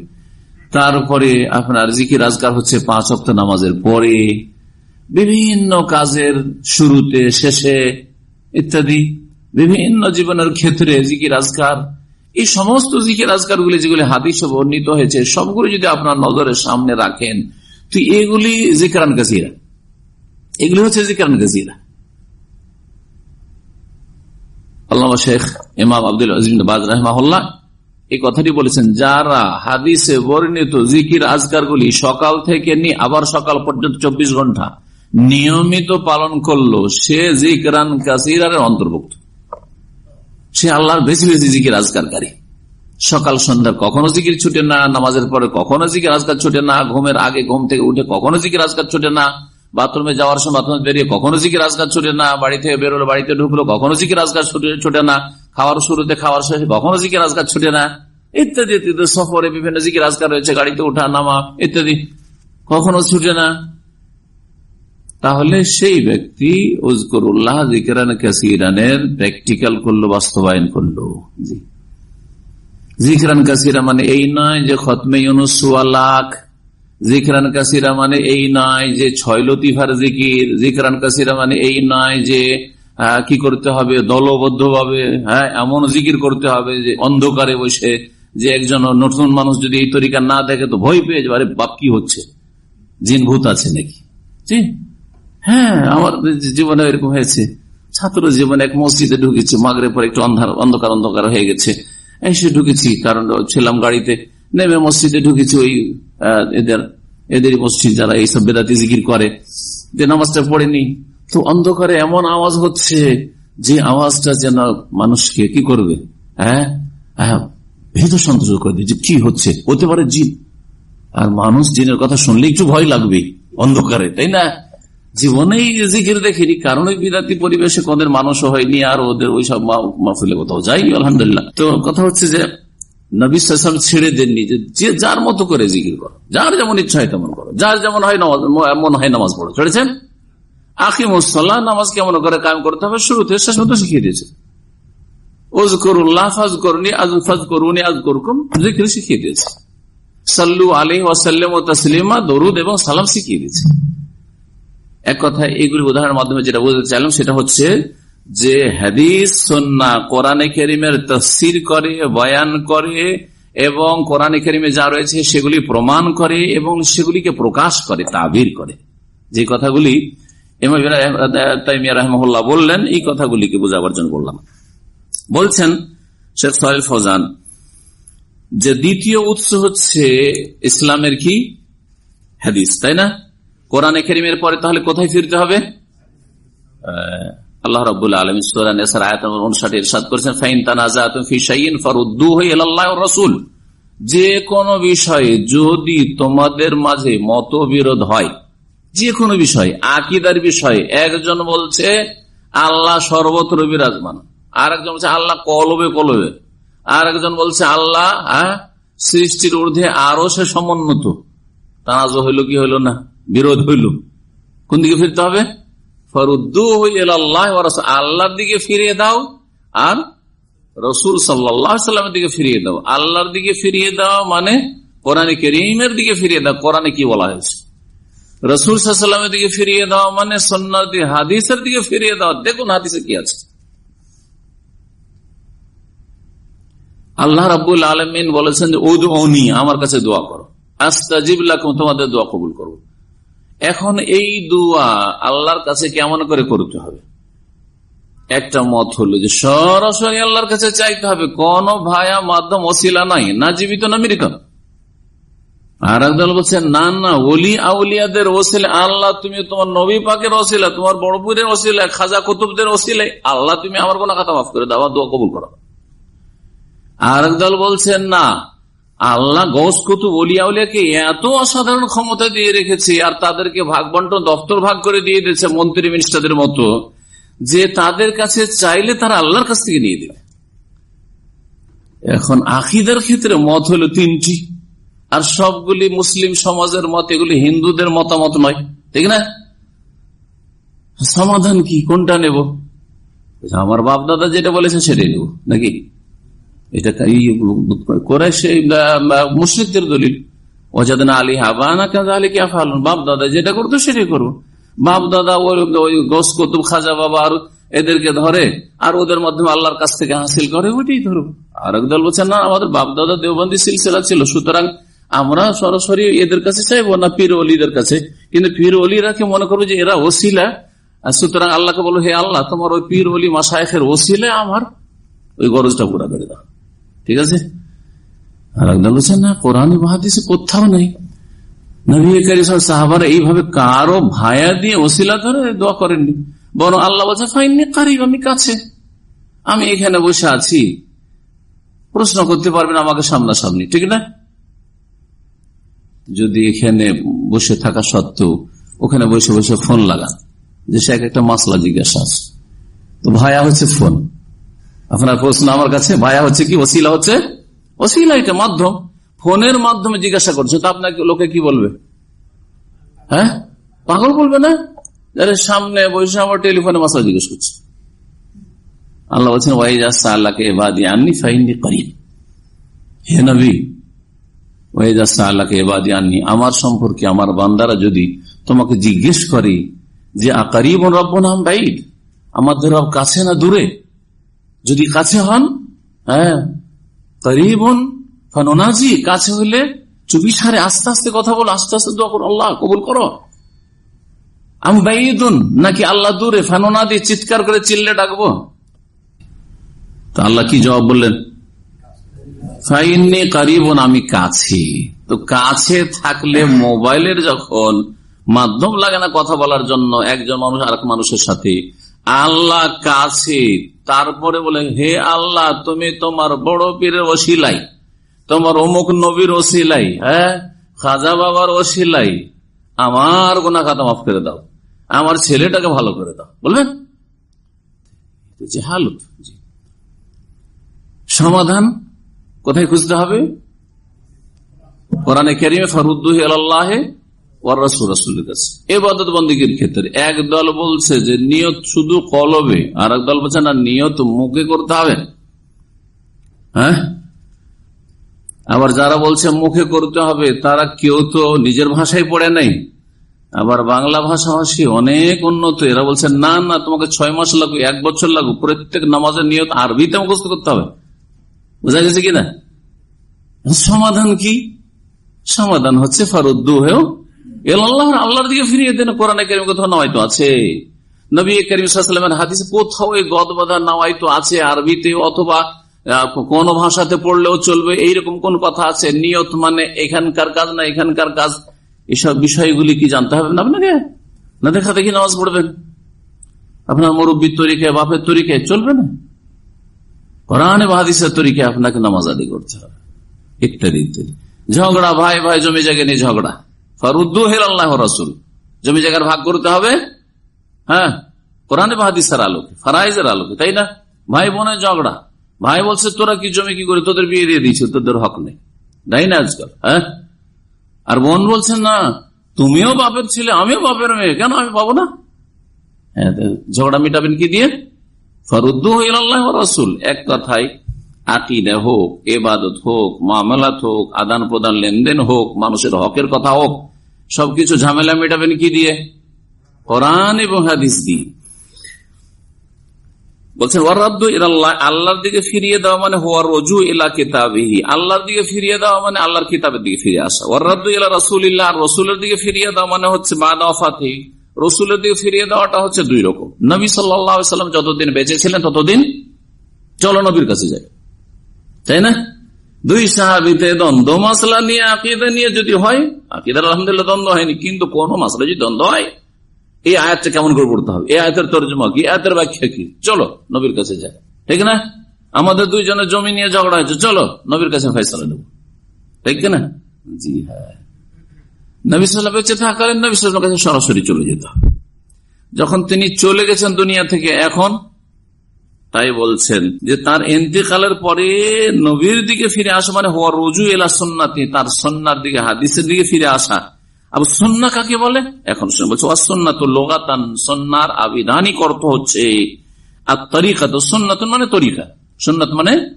তারপরে আপনার জিকির রাজগার হচ্ছে পাঁচ অক্ট নামাজের পরে, বিভিন্ন কাজের শুরুতে, শেষে ইত্যাদি। বিভিন্ন জীবনের ক্ষেত্রে জিকির রাজগার এই সমস্ত জিকির রাজগার গুলি যেগুলি হাদিসে বর্ণিত হয়েছে, সবগুলো যদি আপনার নজরের সামনে রাখেন, তো এগুলি জিকরান গাজিরা এগুলি হচ্ছে জিকরান গাজিরা শেখ ইমাম আব্দুল এই কথাটি বলেছেন, যারা হাদিসে বর্ণিত জিকির আজকার গুলি সকাল থেকে নিয়ে আবার সকাল পর্যন্ত চব্বিশ ঘণ্টা নিয়মিত পালন করল, সে জিকরান কাসিরার অন্তর্ভুক্ত। সে আল্লাহর বেশি বেশি জিকির আজকারকারী। সকাল, সন্ধ্যা কখনো জিকির ছুটে না, নামাজের পরে কখনো জিকির আজকার ছুটে না, ঘুমের আগে ঘুম থেকে উঠে কখনো জিকির আজকার ছুটে না, বাথরুমে যাওয়ার সময় বাথরুমে বেরিয়ে কখনো জিকির আজকার ছুটে না, বাড়ি থেকে বেরোলো বাড়িতে ঢুকলো, কখনো জিকির আজকার ছুটে না, খাওয়ার শুরুতে খাওয়ার শেষে কখনো জিকির আজকার ছুটে না, ইত্যাদি ইত্যাদি, সফরে বিভিন্ন জিকির আজকার রয়েছে, গাড়িতে ওঠা নামা, ইত্যাদি। কখনো ছুটে না। তাহলে সেই ব্যক্তি, উজকরুল্লাহ জিকিরান কাসিরানের প্র্যাকটিক্যাল করল, বাস্তবায়ন করল। জি। জিকরান কাসিরা মানে এই নয় যে খতমে লাখ। জিকরান কাসিরা মানে এই নয় যে ছয় লতিফার জিকির। জিকরান কাসিরা মানে এই নয় যে কি করতে হবে দলবদ্ধ ভাবে হ্যাঁ এমন জিকির করতে হবে যে অন্ধকারে বসে যে একজন নতুন মানুষ যদি এই তরিকা না দেখে তো ভয় পেয়ে যাবে। বাপ, কি হচ্ছে? জিন ভূত আছে নাকি? জি। হ্যাঁ আমার জীবনে এরকম হয়েছে। ছাত্র জীবনে এক মসজিদে ঢুকেছে মাগরে পরে একটু অন্ধকার অন্ধকার হয়ে গেছে। এসে ঢুকেছি, কারণ ছিলাম গাড়িতে। নেমে মসজিদে ঢুকেছি ওই এদের এদের মসজিদ যারা এইসব বেদাতি জিকির করে। যে নামাজটা পড়েনি। তো অন্ধকারে এমন আওয়াজ হচ্ছে যে আওয়াজটা যেন মানুষকে কি করবে? হ্যাঁ হ্যাঁ ভেদ সন্তোষ করে যে কি হচ্ছে? হতে পারে জিন। আর মানুষ জিনের কথা শুনলে একটু ভয় লাগবে অন্ধকারে, তাই না? জীবনেই জিকির দেখিনি কারণ ওই বিরাতি পরিবেশে কদের মানুষও হয়নি, আর ওদের ওই সব মাহফিলে কোথাও যাই আলহামদুলিল্লাহ। তো কথা হচ্ছে যে, নবী ছেড়ে দেননি যে যার মতো করে জিকির করো, যার যেমন ইচ্ছা হয় তেমন করো, যার যেমন হয় নামাজ মন হয় নামাজ পড়ো, ছেড়েছেন? নামাজ কেমন করে কায়ম করতে হবে? শুরুতে, শেষ মতো শিখিয়ে দিয়েছে। ওজ করুল্লাহ ফাজ করুনি আজ করুনি আজ করুন জিকির শিখিয়ে দিয়েছে। সাল্লু আলী ওয়াসাল্লাম ও তসলিমা, দরুদ এবং সালাম শিখিয়ে দিয়েছে। এক কথায় এইগুলি উদাহরণের মাধ্যমে যেটা বুঝতে চাইলাম, সেটা হচ্ছে যে হাদিস সন্না কোরআনে কেরিমের তফসির করে, বয়ান করে, এবং কোরআনে কেরিমে যা রয়েছে সেগুলি প্রমাণ করে, এবং সেগুলিকে প্রকাশ করে, তাবির করে। যে কথাগুলি রহমল্লাহ বললেন, এই কথাগুলিকে বোঝাবার জন্য বললাম বলছেন শেখ সোহেল ফজান, যে দ্বিতীয় উৎস হচ্ছে ইসলামের কি? হাদিস, তাই না? কোরআনে কেরিমের পরে তাহলে কোথায় ফিরতে হবে? আল্লাহ রবুল্লা আলম উনষাট ইরশাদ করেছেন, ফাইন তানাজা ফরুদ্দু রসুল। যে কোনো বিষয়ে যদি তোমাদের মাঝে মতবিরোধ হয় যে কোনো বিষয়, আকিদার বিষয়ে, একজন বলছে, আল্লাহ সর্বত্র বিরাজমান। আর একজন বলছে, আল্লাহ কলবে কলবে। আর একজন বলছে, আল্লাহ সৃষ্টির ঊর্ধ্বে আরও সে সমুন্নত। তানাজ হইল কি হইল না? বিরোধ হইল। কোন দিকে ফিরতে হবে? আল্লাহর দিকে ফিরিয়ে দাও আর রসুল সাল্লামের দিকে ফিরিয়ে দাও। আল্লাহর দিকে ফিরিয়ে দাও মানে কোরআন করিমের দিকে ফিরিয়ে দাও। কোরআনে কি বলা হয়েছে? রসুল সাল্লামের দিকে ফিরিয়ে দাও মানে সন্ন্যার হাদিসের দিকে ফিরিয়ে দাও। দেখুন হাদিসে কি আছে। আল্লাহ রাবুল আলমিন বলেছেন যে ওদনি আমার কাছে দোয়া করো। আস্তাজিবুল্লাহ তোমাদের দোয়া কবুল করব। এখন এই দোয়া আল্লাহর কাছে কেমন করে করতে হবে? একটা মত হলো যে সরাসরি আল্লাহর কাছে চাইতে হবে, কোন ভায়া, মাধ্যম অশিলা নাই, না জীবিত, না মৃত। আর একদল বলছে, না না, ওলি আউলিয়াদের ওসিলে, আল্লাহ তুমি তোমার নবী পাকের ওসিলা, তোমার বড়পুরের ওসিলা, খাজা কুতুবদের ওসিলে, আল্লাহ তুমি আমার কোন কথা মাফ করে দাও দোয়া কবুল করো। আর একদল বলছেন না আল্লাহ গৌস কুতু বলিয়াউলিয়াকে এত অসাধারণ ক্ষমতা দিয়ে রেখেছে আর তাদেরকে ভাগ বন্টন দপ্তর ভাগ করে দিয়ে দিয়েছে মন্ত্রী মিনিস্টারদের মতো, যে তাদের কাছে চাইলে তারা আল্লাহর কাছ থেকে নিয়ে দেবে এখন আকিদার ক্ষেত্রে মত হলো তিনটি, আর সবগুলি মুসলিম সমাজের মত, এগুলি হিন্দুদের মতামত নয়, ঠিক না? সমাধান কি? কোনটা নেব? আমার বাপ দাদা যেটা বলেছে সেটাই নেব, নাকি? এটা মুশ্রিকদের দলিল। ওজাদিন আলী কে ফালুন। বাপ দাদা যেটা করতো সেটাই করব বাপ দাদা ওই খাজা বাবা আর এদেরকে ধরে আর ওদের মাধ্যমে আল্লাহর কাছ থেকে হাসিল করে, ওইটাই ধরবো আর বলছেন না, আমাদের বাপ দাদা সিলসিলা ছিল, সুতরাং আমরা সরাসরি এদের কাছে চাইব না, পীর অলিদের কাছে। কিন্তু পীর অলিরাকে মনে করব যে এরা ওসিলা? সুতরাং আল্লাহকে বলো, হে আল্লাহ, তোমার ওই পীর অলি মাসায়ের ওসিলে আমার ওই গরজটা পুরা করে দাও। ঠিক আছে? আর একদল বলছেন, না, কোরআন মহাদিসে কোথাও নেই। সাহাবার এইভাবে কারও ভায়া দিয়ে ওসিলা ধরে দোয়া করেননি। বরং আল্লাহ আমি কাছে। আমি এখানে বসে আছি। প্রশ্ন করতে পারবেন আমাকে সামনাসামনি, ঠিক না? যদি এখানে বসে থাকা সত্ত্বেও, ওখানে বসে বসে ফোন লাগান, যে সে একটা মাসলা জিজ্ঞাসা আছে। তো ভায়া হচ্ছে ফোন। আপনার প্রশ্ন আমার কাছে ভায়া হচ্ছে কি, ওসিলা হচ্ছে? ওসিলা এটা মাধ্যম। ফোনের মাধ্যমে জিজ্ঞাসা করছে, তো আপনাকে লোকে কি বলবে? হ্যাঁ? পাগল বলবে না? যারা সামনে বসে আমার টেলিফোনে মাসলা জিজ্ঞেস করছে। আল্লাহ বলছেন আল্লাহকে এবাদি আননি আননি, আমার সম্পর্কে আমার বান্দারা যদি তোমাকে জিজ্ঞেস করে যে আকারিব রব্ব নাম বাইড আমাদের রব কাছে না দূরে। যদি কাছে হন হ্যাঁ করিবন ফানোনাজি কাছে হইলে চুপি সারে আস্তে আস্তে কথা বলো, আস্তে আস্তে দোয়া করো, আল্লাহ কবুল করো। আমি বাইদুন, নাকি আল্লাহ দূরে ফানোনা দিয়ে চিৎকার করে চিল্লে ডাকবো? তা আল্লাহ কি জবাব বললেন? ফাইনি কারিবন, আমি কাছে। তো কাছে থাকলে মোবাইলের যখন মাধ্যম লাগে না কথা বলার জন্য, একজন মানুষ আর মানুষের সাথে আল্লাহ কাছে তারপরে বলেন হে আল্লাহ, তুমি তোমার বড় পীরের ওসিলাই, তোমার অমুক নবীর ওসিলাই হ্যাঁ? খাজা বাবার ওসিলাই, আমার গোনা খাতা মাফ করে দাও, আমার ছেলেটাকে ভালো করে দাও। বলবেন? সমাধান কোথায় খুঁজতে হবে? কোরআনে কেরিমে ফরুদ্দুহ আল্লাহে হ্যাঁ? আবার যারা বলছে মুখে করতে হবে, তারা কেউ তো নিজের পড়ে নাই। আবার বাংলা ভাষাভাষী অনেক উন্নত, এরা বলছে, না না, তোমাকে ছয় মাস লাগুক এক বছর লাগুক প্রত্যেক নামাজের নিয়ত আরবিতে মুখস্থ করতে হবে। বোঝা গেছে কিনা? সমাধান কি? সমাধান হচ্ছে ফারুদ্দু হয়েও আল্লাহ, আল্লাহর দিকে ফিরিয়ে দেন, কোরআন করিম কোথাও নামাই তো আছে। নবী করিমের হাদিসে কোথাও এই গদ নামাই তো আছে আরবিতে, অথবা কোন ভাষাতে পড়লেও চলবে, এইরকম কোন কথা আছে? নিয়ত মানে এখানকার কাজ না এখানকার কাজ? এসব বিষয়গুলি কি জানতে হবে না আপনাকে? না দেখা দেখি নামাজ পড়বেন। আপনার মুরব্বীর তরিকে বাপের তরিকে চলবে না? কোরআন বাহাদিসের তরিকে আপনাকে নামাজ আদি করতে হবে। ইত্যাদি ইত্যাদি। ঝগড়া, ভাই ভাই, জমি জায়গা নিয়ে ঝগড়া। ফরুদ্দু হেল আল্লাহ রসুল। জমি জায়গার ভাগ করতে হবে হ্যাঁ? কোরআনে বাহাদিসের আলোকে ফারাইজের আলোকে তাই না? ভাই বোনের ঝগড়া। ভাই বলছে তোরা কি জমি কি করে তোদের বিয়ে দিয়ে দিয়েছে তোদের হক নেই। তাই না আজকাল হ্যাঁ? আর বোন বলছেন না তুমিও বাপের ছেলে আমিও বাপের মেয়ে কেন আমি পাবো না? হ্যাঁ, ঝগড়া মিটাবেন কি দিয়ে? ফরুদ্দু আল্লাহ রসুল এক কথায় আকিদা হোক, এবাদত হোক, মামলাত হোক, আদান প্রদান লেনদেন হোক, মানুষের হকের কথা হোক, সবকিছু ঝামেলা মেটাবেন কি দিয়ে? কোরআন এবং হাদিস দিয়ে। বলছেন আল্লাহর দিকে ফিরিয়ে দেওয়া মানে হওয়ার রজু এলা কিতাবিহি। আল্লাহর দিকে ফিরিয়ে দেওয়া মানে আল্লাহর কিতাবের দিকে ফিরে আসা। ওয়ারাদ্দু ইলা রসুলিল্লাহ রসুলের দিকে ফিরিয়ে দেওয়া মানে হচ্ছে বাদ অফাতি রসুলের দিকে ফিরিয়ে দেওয়াটা হচ্ছে দুই রকম। নবী সাল্লাম যতদিন বেঁচে ছিলেন, ততদিন চলো নবীর কাছে যায়। তাই না? দুই সাহাবিতে দ্বন্দ্ব, মাসলা নিয়ে আকিদা নিয়ে যদি হয়, আকিদার আলহামদুলিল্লাহ দ্বন্দ্ব হয়নি, কিন্তু কোন মাসলা যদি দ্বন্দ্ব হয়, এই আয়াতটা কেমন করে পড়তে হবে? এই আয়াতের তর্জমা কি? আয়াতের ব্যাখ্যা কি? চলো, নবীর কাছে যাই। ঠিক না? আমাদের দুইজনের জমি নিয়ে ঝগড়া হয়েছে, চলো, নবীর কাছে ফেসলা নেব। ঠিক না? জি হ্যাঁ। নবী সাল্লাহ বেঁচে থাকালেন নবী সাল্লাম কাছে সরাসরি চলে যেত যখন তিনি চলে গেছেন দুনিয়া থেকে, এখন তাই বলছেন যে তার এন্তেকালের পরে নবীর দিকে ফিরে আসা মানে হওয়া রুজু এলা সন্নাতি, তার সন্ন্যার দিকে, হাদিসের দিকে ফিরে আসা। আবার সন্না কাকে বলে? এখন বলছে লোগাতান সন্ন্যার আবিধানিক অর্থ হচ্ছে আর তরিকা তো সন্ন্যত মানে তরিকা। মানে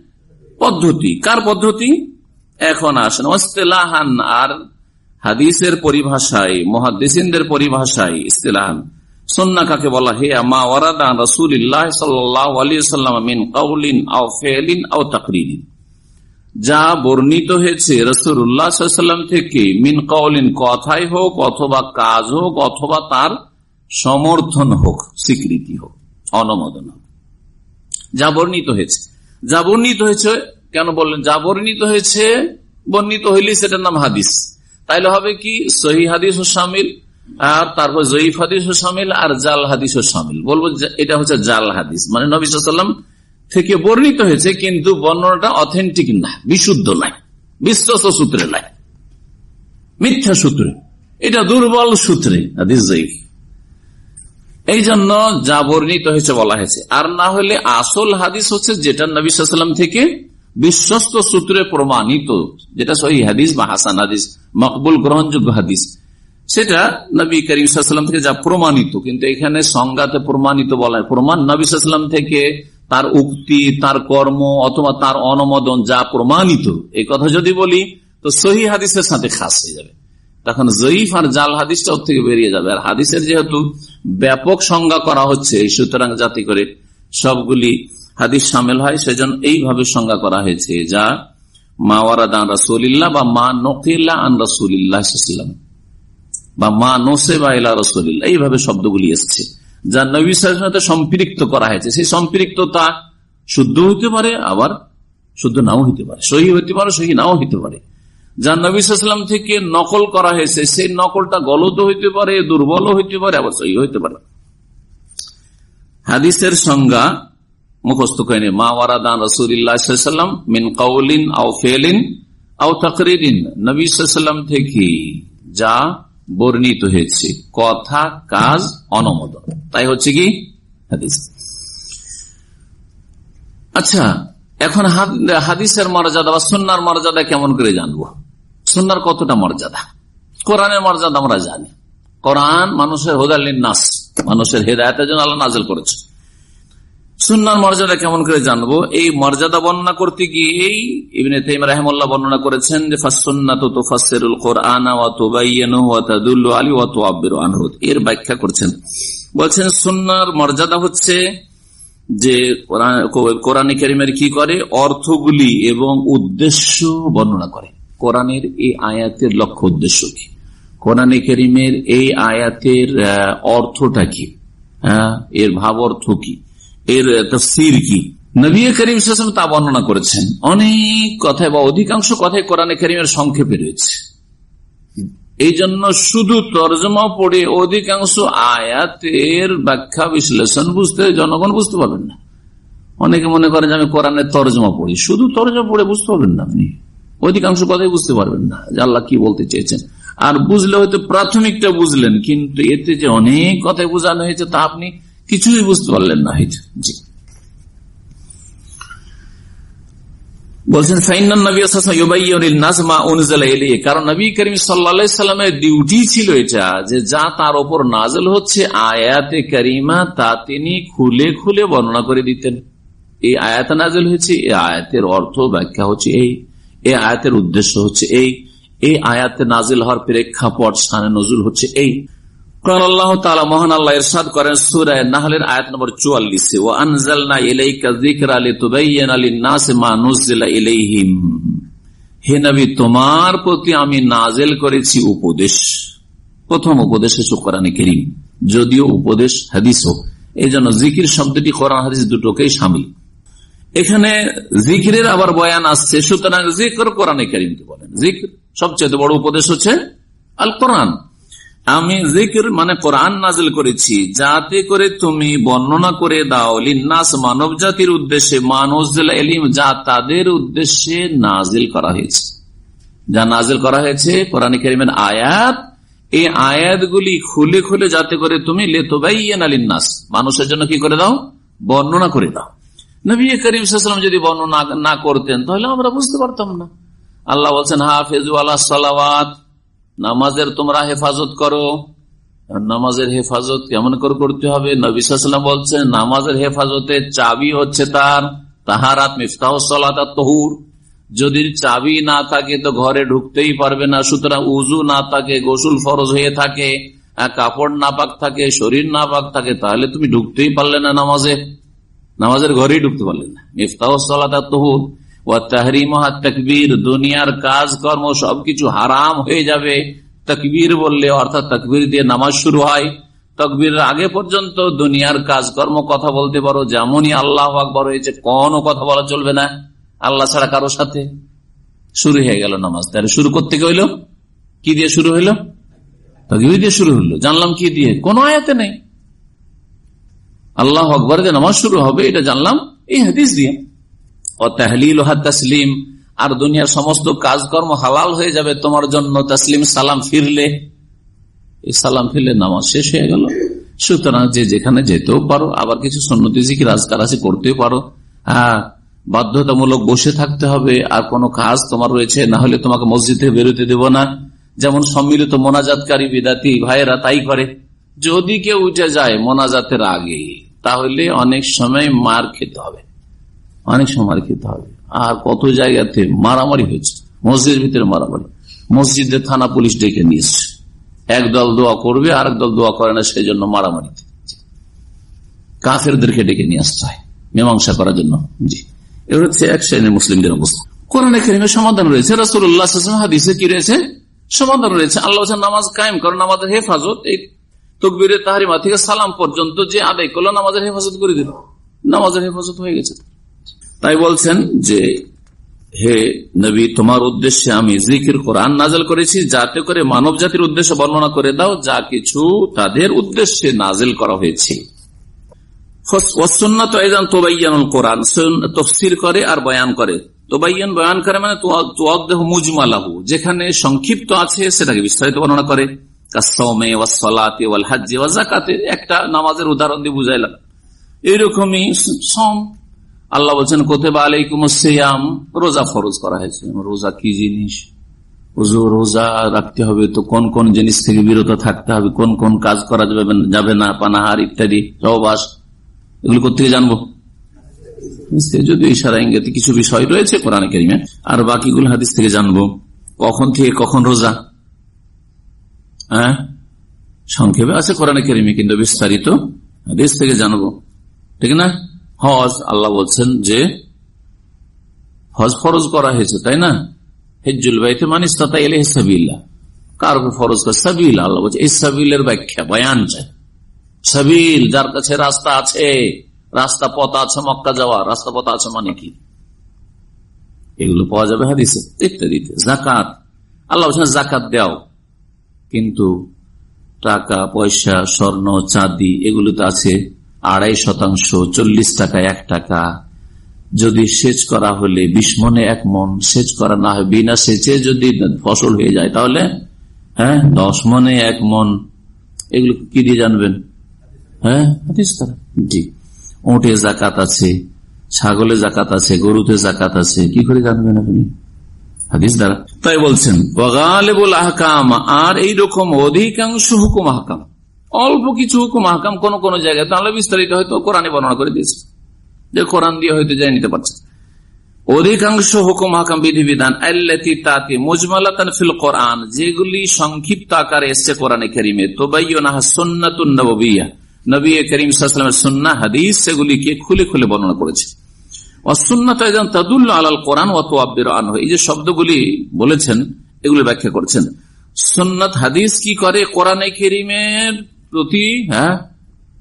পদ্ধতি। কার পদ্ধতি? এখন আসেন অস্তেলাহান আর হাদিসের পরিভাষায় মহাদিসিনদের পরিভাষায় ইস্তেলাহান। সন্না কাকে বলা হে মা ওয়ারাদা তাকরিন যা বর্ণিত হয়েছে রসুল্লাহাম থেকে মিন কাউলিন কথাই হোক অথবা কাজ হোক অথবা তার সমর্থন হোক, স্বীকৃতি হোক, অনুমোদন হোক। যা বর্ণিত হয়েছে। যা বর্ণিত হয়েছে, কেন বললেন? যা বর্ণিত হয়েছে, বর্ণিত হইলে সেটার নাম হাদিস। তাইলে হবে কি? সহি হাদিস ও সামিল আর তারপর জয়ীফ হাদিস ও সামিল আর জাল হাদিস ও সামিল। বলব এটা হচ্ছে জাল হাদিস। মানে নবী সাল্লাম থেকে বর্ণিত হয়েছে, কিন্তু বর্ণনাটা অথেন্টিক না, বিশুদ্ধ নাই, বিশ্বস্ত সূত্রে নাই, মিথ্যা সূত্রে। এটা দুর্বল সূত্রে, হাদিস জয়ীফ। এই জন্য যা বর্ণিত হয়েছে বলা হয়েছে। আর না হলে আসল হাদিস হচ্ছে যেটা নবী সাল্লাম থেকে বিশ্বস্ত সূত্রে প্রমাণিত, যেটা সহি হাদিস বা হাসান হাদিস, মকবুল গ্রহণযোগ্য হাদিস। সেটা নবী করিম থেকে যা প্রমাণিত, কিন্তু এখানে সংজ্ঞাতে প্রমাণিত বলা প্রমাণ নবী সাল্লাম থেকে তার উক্তি, তার কর্ম অথবা তার অনুমোদন যা প্রমাণিত, এই কথা যদি বলি, তো সহি হাদিসের সাথে খাস হয়ে যাবে। তখন জয়ীফ আর জাল হাদিসটা ওর থেকে বেরিয়ে যাবে। আর হাদিসের যেহেতু ব্যাপক সংজ্ঞা করা হচ্ছে সুতরাং জাতি করে সবগুলি হাদিস সামিল হয়, সেজন্য এইভাবে সংজ্ঞা করা হয়েছে, যা মা ওয়ারাদান রাসুলিল্লাহ বা মা নকিল্লা আন রাসুলিল্লাহ বা মা নোসে বা ইলা রসুলিল্লাহ, এইভাবে শব্দগুলি এসছে, যা নবী সাথে সম্পৃক্ত করা হয়েছে। সেই সম্পৃক্ততা শুদ্ধ হইতে পারে, আবার শুদ্ধ নাও হইতে পারে। সহি হইতে পারে, সহি নাও হইতে পারে। যা নবী সাল্লাম থেকে নকল করা হয়েছে, সেই নকলটা গলত হইতে পারে, দুর্বল হইতে পারে, আবার সহি হইতে পারে হাদিসের সংজ্ঞা মুখস্থ করে মা ওয়ারাদান রসুল্লাহাম মিন কাউলিন আও ফেলিন আও তকরিন নবী সাল্লাম থেকে যা বর্ণিত হয়েছে। কথা, কাজ অনমোদন তাই হচ্ছে কি? হাদিস। আচ্ছা এখন হাদিসের মর্যাদা বা সন্ন্যার মর্যাদা কেমন করে জানব? সন্ন্যার কতটা মর্যাদা? কোরআনের মর্যাদা আমরা জানি। কোরআন মানুষের হোদালিন নাস মানুষের হেদায়তের জন্য আল্লাহ নাজল করেছে। সুন্নার মর্যাদা কেমন করে জানব? এই মর্যাদা বর্ণনা করতে গিয়ে ইবনে তাইম বর্ণনা করেছেন যে এর ব্যাখ্যা করছেন। বলছেন, সুন্নার মর্যাদা হচ্ছে যে কোরআন কারীমের কি করে? অর্থগুলি এবং উদ্দেশ্য বর্ণনা করে। কোরআনের এই আয়াতের লক্ষ্য উদ্দেশ্য কি? কোরআন করিমের এই আয়াতের অর্থটা কি? এর ভাব অর্থ কি? এর তফসির কি? নবী করিম তা বর্ণনা করেছেন। অনেক কথায় বা অধিকাংশ কথায় কোরআন করিমের সংক্ষেপে রয়েছে। এই জন্য শুধু তর্জমা পড়ে অধিকাংশ আয়াতের ব্যাখ্যা বিশ্লেষণ বুঝতে জনগণ বুঝতে পারবেন না। অনেকে মনে করেন যে আমি কোরআনের তর্জমা পড়ি। শুধু তর্জমা পড়ে বুঝতে পারবেন না আপনি। অধিকাংশ কথাই বুঝতে পারবেন না যে আল্লাহ কি বলতে চেয়েছেন। আর বুঝলে হয়তো প্রাথমিকটা বুঝলেন, কিন্তু এতে যে অনেক কথাই বোঝানো হয়েছে তা আপনি কিছুই বুঝতে পারলেন না হয়তো জি। বলছেন কারণ নবী করিম সাল্লামের ডিউটি ছিল এটা, যে যা তার ওপর নাজল হচ্ছে, আয়াতে করিমা তা তিনি খুলে খুলে বর্ণনা করে দিতেন। এই আয়াত নাজল হয়েছে এই আয়াতের অর্থ ব্যাখ্যা হচ্ছে এই এই আয়াতের উদ্দেশ্য হচ্ছে এই এই আয়াতে নাজিল হওয়ার প্রেক্ষাপট স্থানে নজুল হচ্ছে এই। চুয়াল্লিশে ও আনজালনা ইলাইকা যিকরা তোমার প্রতি আমি নাজেল করেছি উপদেশ। প্রথম উপদেশ হচ্ছে কোরআনে কেরিম। যদিও উপদেশ হাদিস হোক এই জন্য জিকির শব্দটি কোরআন হাদিস দুটোকেই সামিল। এখানে জিকিরের আবার বয়ান আসছে, সুতরাং জিকর কোরআনে কারিমকে বলেন। জিক্র সবচেয়ে বড় উপদেশ হচ্ছে আল কোরআন আমি জিকির মানে কোরআন নাজিল করেছি। যাতে করে তুমি বর্ণনা করে দাও। লিন্নাস মানব জাতির উদ্দেশ্যে মানুষ এলিম, যা তাদের উদ্দেশ্যে নাজিল করা হয়েছে। যা নাজিল করা হয়েছে কোরআন করিমের আয়াত। এই আয়াতগুলি খুলে খুলে যাতে করে তুমি লেতোবাইয়ান আলিন্নাস মানুষের জন্য কি করে দাও? বর্ণনা করে দাও। নবী করিম সাল্লাম যদি বর্ণনা না করতেন, তাহলে আমরা বুঝতে পারতাম না। আল্লাহ বলছেন, হাফেজু আল্লাহ সালাওয়াত। নামাজের তোমরা হেফাজত করো। নামাজের হেফাজত কেমন করে করতে হবে? নবী সাল্লাম বলছেন, নামাজের হেফাজতে চাবি হচ্ছে তার তাহারাত মিফতাহ তহুর যদি চাবি না থাকে তো ঘরে ঢুকতেই পারবে না, সুতরাং উজু না থাকে, গোসুল ফরজ হয়ে থাকে কাপড় না পাক থাকে, শরীর না পাক থাকে, তাহলে তুমি ঢুকতেই পারলে না নামাজে। নামাজের ঘরেই ঢুকতে পারলে না। মিফতাহ তহুর তকবীর, দুনিয়ার কাজ কর্ম সবকিছু হারাম হয়ে যাবে। তকবীর বললে অর্থাৎ তকবীর দিয়ে নামাজ শুরু হয়। আগে পর্যন্ত দুনিয়ার কাজকর্ম কথা বলতে পারো, যেমনই আল্লাহ আকবর হয়েছে, কোনো কথা বলা চলবে না। আল্লাহ ছাড়া কারোর সাথে। শুরু হয়ে গেল নামাজ। তাহলে শুরু করতে হইল? কি দিয়ে শুরু হইল? তকবীর দিয়ে শুরু হইল। জানলাম কি দিয়ে? কোন আয়াতে নেই। আল্লাহ আকবর যে নামাজ শুরু হবে, এটা জানলাম এই হাদিস দিয়ে। ও তাহলিল তসলিম। আর দুনিয়ার সমস্ত কাজকর্ম হালাল হয়ে যাবে, তোমার জন্য তসলিম সালাম ফিরলে। এই সালাম ফিরলে নামাজ শেষ হয়ে গেল। সুতরাং যে যেখানে যেতেও পারো, আবার কিছু সন্ন্যতি জিকির রাজকার আছে করতেও পারো। হ্যাঁ বাধ্যতামূলক বসে থাকতে হবে, আর কোনো কাজ তোমার রয়েছে, না হলে তোমাকে মসজিদে বেরোতে দেব না। যেমন সম্মিলিত মোনাজাতকারী বিদাতি ভাইয়েরা তাই করে। যদি কেউ উঠে যায় মোনাজাতের আগে, তাহলে অনেক সময় মার খেতে হবে। অনেক সময় খেতে হবে। আর কত জায়গাতে মারামারি হয়েছে। মসজিদের ভিতরে মারামারি। মসজিদে থানা পুলিশ ডেকে নিয়ে এসছে একদল দোয়া করবে আর দল দোয়া করে না সেই জন্য মারামারি। কাফেরদেরকে ডেকে নিয়ে আসতে হয়। মীমাংসা করার জন্য। জি। এ হচ্ছে এক শ্রেণির মুসলিমদের অবস্থা। সমাধান রয়েছে। রসুল্লাহ কি রয়েছে? সমাধান রয়েছে। আল্লাহ নামাজ কায়েম করেন আমাদের হেফাজত এই তকবিরে তাহারিমা থেকে সালাম পর্যন্ত যে আদায় করল, নামাজের হেফাজত করে দিল। নামাজের হেফাজত হয়ে গেছে। তাই বলছেন যে, হে নবী, তোমার উদ্দেশ্যে আমি জিকির, কোরআন নাজল করেছি, যাতে করে মানব জাতির উদ্দেশ্যে বর্ণনা করে দাও, যা কিছু তাদের উদ্দেশ্যে নাজেল করা হয়েছে। মানে যেখানে সংক্ষিপ্ত আছে, সেটাকে বিস্তারিত বর্ণনা করে। একটা নামাজের উদাহরণ দিয়ে বুঝাইলাম। এইরকমই সম আল্লাহ বলছেন কোথেবা আলাইকুম সিয়াম। রোজা ফরজ করা হয়েছে। রোজা কি জিনিস? রোজা রাখতে হবে তো কোন কোন জিনিস থেকে বিরত থাকতে হবে? কোন কোন কাজ করা যাবে যাবে না? পানাহার ইত্যাদি, সহবাস, এগুলো কোথেকে জানব? যদি ইশারা, ইঙ্গিতে কিছু বিষয় রয়েছে কোরআন কেরিমে, আর বাকিগুলো হাদিস থেকে জানব। কখন থেকে কখন রোজা? হ্যাঁ? সংক্ষেপে আছে কোরআন কেরিমে কিন্তু বিস্তারিত হাদিস থেকে জানব। ঠিক না? হজ, আল্লাহ বলছেন যে হজ ফরজ করা হয়েছে, তাই না? হেজুল বাইতে মানিস তাতা এলে সাবিল্লা কার ফরজ করে? সাবিল, আল্লাহ বলছে। এই সাবিলের ব্যাখ্যা, বয়ান চাই সাবিল, যার কাছে রাস্তা আছে, রাস্তা পথ আছে মক্কা যাওয়া, রাস্তা পথ আছে মানে কি? এগুলো পাওয়া যাবে হাদিসে, ইত্যাদিতে। জাকাত, আল্লাহ বলছেন জাকাত দেও। কিন্তু টাকা, পয়সা, স্বর্ণ, চাঁদি, এগুলো তো আছে আড়াই শতাংশ, চল্লিশ টাকা, এক টাকা। যদি সেচ করা হলে বিশ মনে এক মন, সেচ করা না হয়, বিনা সেচে যদি ফসল হয়ে যায়, তাহলে হ্যাঁ দশ মনে এক মন। এগুলো কি দিয়ে জানবেন? হ্যাঁ? জি। ওটে জাকাত আছে, ছাগলে জাকাত আছে, গরুতে জাকাত আছে, কি করে জানবেন আপনি? হাদিস দ্বারা। তাই বলছেন আর এইরকম অধিকাংশ হুকুম আহকাম। অল্প কিছু হুকুম, আহকাম কোন কোন জায়গায়। তাহলে বিস্তারিত হয়তো কোরআনে বর্ণনা করে দিয়েছে। যে কোরআন দিয়ে হয়তো যাই নিতে পারছে। অধিকাংশ হুকুম হাকাম বিধিবিধান আল্লাতি কোরআন, যেগুলি সংক্ষিপ্ত আকারে এসছে কোরআনে করিমে। এগুলি ব্যাখ্যা করছেন। সুন্নত, হাদিস কি করে কোরআনে করিমের প্রতি হ্যাঁ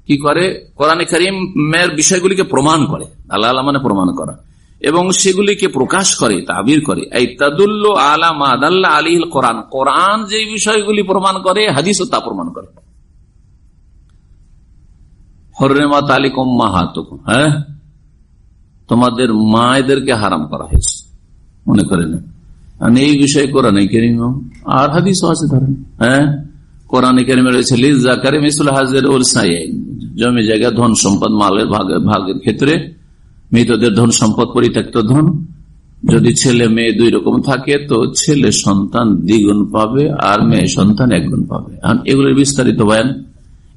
কি করে? কোরআনে করিমের বিষয়গুলিকে প্রমাণ করে। আল্লাহ মানে প্রমাণ করা। এবং সেগুলিকে প্রকাশ করে, তাবির করে। এই তাদুল্ল আলাম আদাল্লাহ আলিল কোরআন। কোরআন যে বিষয়গুলি প্রমাণ করে, হাদিসও তা প্রমাণ করে। হরেমা তালিকম মাহাতুকুম হ্যাঁ? তোমাদের মায়েদেরকে হারাম করা হয়েছে। মনে করে না এই বিষয়ে কোরআনে কেরিম আর হাদিসও আছে ধরেন হ্যাঁ? রয়েছে হাজের ওর জমি, জায়গা, ধন সম্পদ, মালের ভাগের ক্ষেত্রে মৃতদের ধন সম্পদ, পরিত্যক্ত ধন। যদি ছেলে, মেয়ে দুই রকম থাকে, তো ছেলে সন্তান দ্বিগুণ পাবে আর মেয়ে সন্তান একগুণ পাবে। এগুলোর বিস্তারিত বয়ান।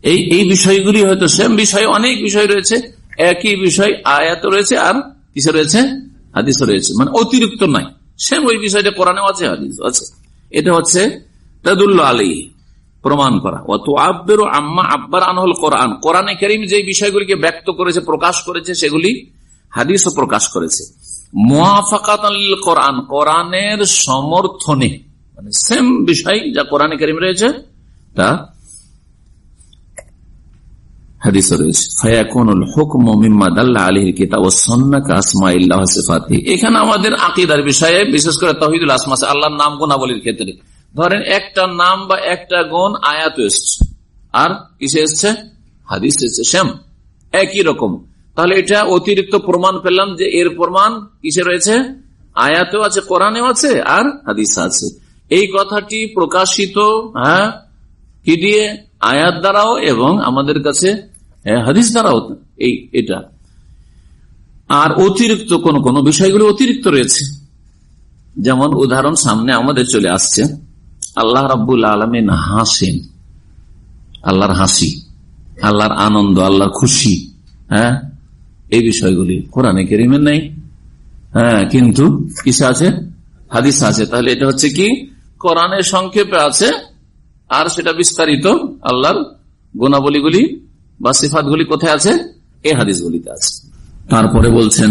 এই এই বিষয়গুলি হয়তো সেম বিষয়, অনেক বিষয় রয়েছে, একই বিষয় আয়াত রয়েছে, আর কিসে রয়েছে? হাদিস রয়েছে। মানে অতিরিক্ত নাই সেম ওই বিষয়টা কোরআনেও আছে হাদিস আছে। এটা হচ্ছে, তাদুল্লা আলী প্রমাণ করা। অত আব্বের আম্মা আব্বার আনহল কোরআন। কোরআনে করিম যে বিষয়গুলিকে ব্যক্ত করেছে, প্রকাশ করেছে, সেগুলি হাদিসও প্রকাশ করেছে। কোরআন। কোরআনের সমর্থনে মানে সেম বিষয় যা কোরআনে করিম রয়েছে, তা হাদিস এখানে আমাদের আকীদার বিষয়ে, বিশেষ করে তাওহীদুল আসমা আল্লাহর নাম গুণাবলীর ক্ষেত্রে। ধরেন একটা নাম বা একটা গুণ আয়াত এসছে। আর কিসে এসছে? হাদিস এসছে। শ্যাম একই রকম। তাহলে এটা অতিরিক্ত প্রমাণ পেলাম যে এর প্রমাণ কিসে রয়েছে? আয়াতেও আছে, কোরআনেও আছে আর হাদিস আছে। এই কথাটি প্রকাশিত হ্যাঁ কি দিয়ে? আয়াত দ্বারাও এবং আমাদের কাছে হাদিস দ্বারাও এই, এটা। আর অতিরিক্ত কোন কোন বিষয়গুলো অতিরিক্ত রয়েছে। যেমন উদাহরণ সামনে আমাদের চলে আসছে। আল্লাহ রাবুল আলমিন হাসেন। আল্লাহর হাসি, আল্লাহর আনন্দ, আল্লাহর খুশি হ্যাঁ? এই বিষয়গুলি কোরআনে কেরিমের নেই। হ্যাঁ কিন্তু কিসে আছে? হাদিস আছে। তাহলে এটা হচ্ছে কি? কোরআনের সংক্ষেপে আছে, আর সেটা বিস্তারিত আল্লাহর গুণাবলীগুলি বা সিফাত গুলি কোথায় আছে? এই হাদিসগুলিতে আছে। তারপরে বলছেন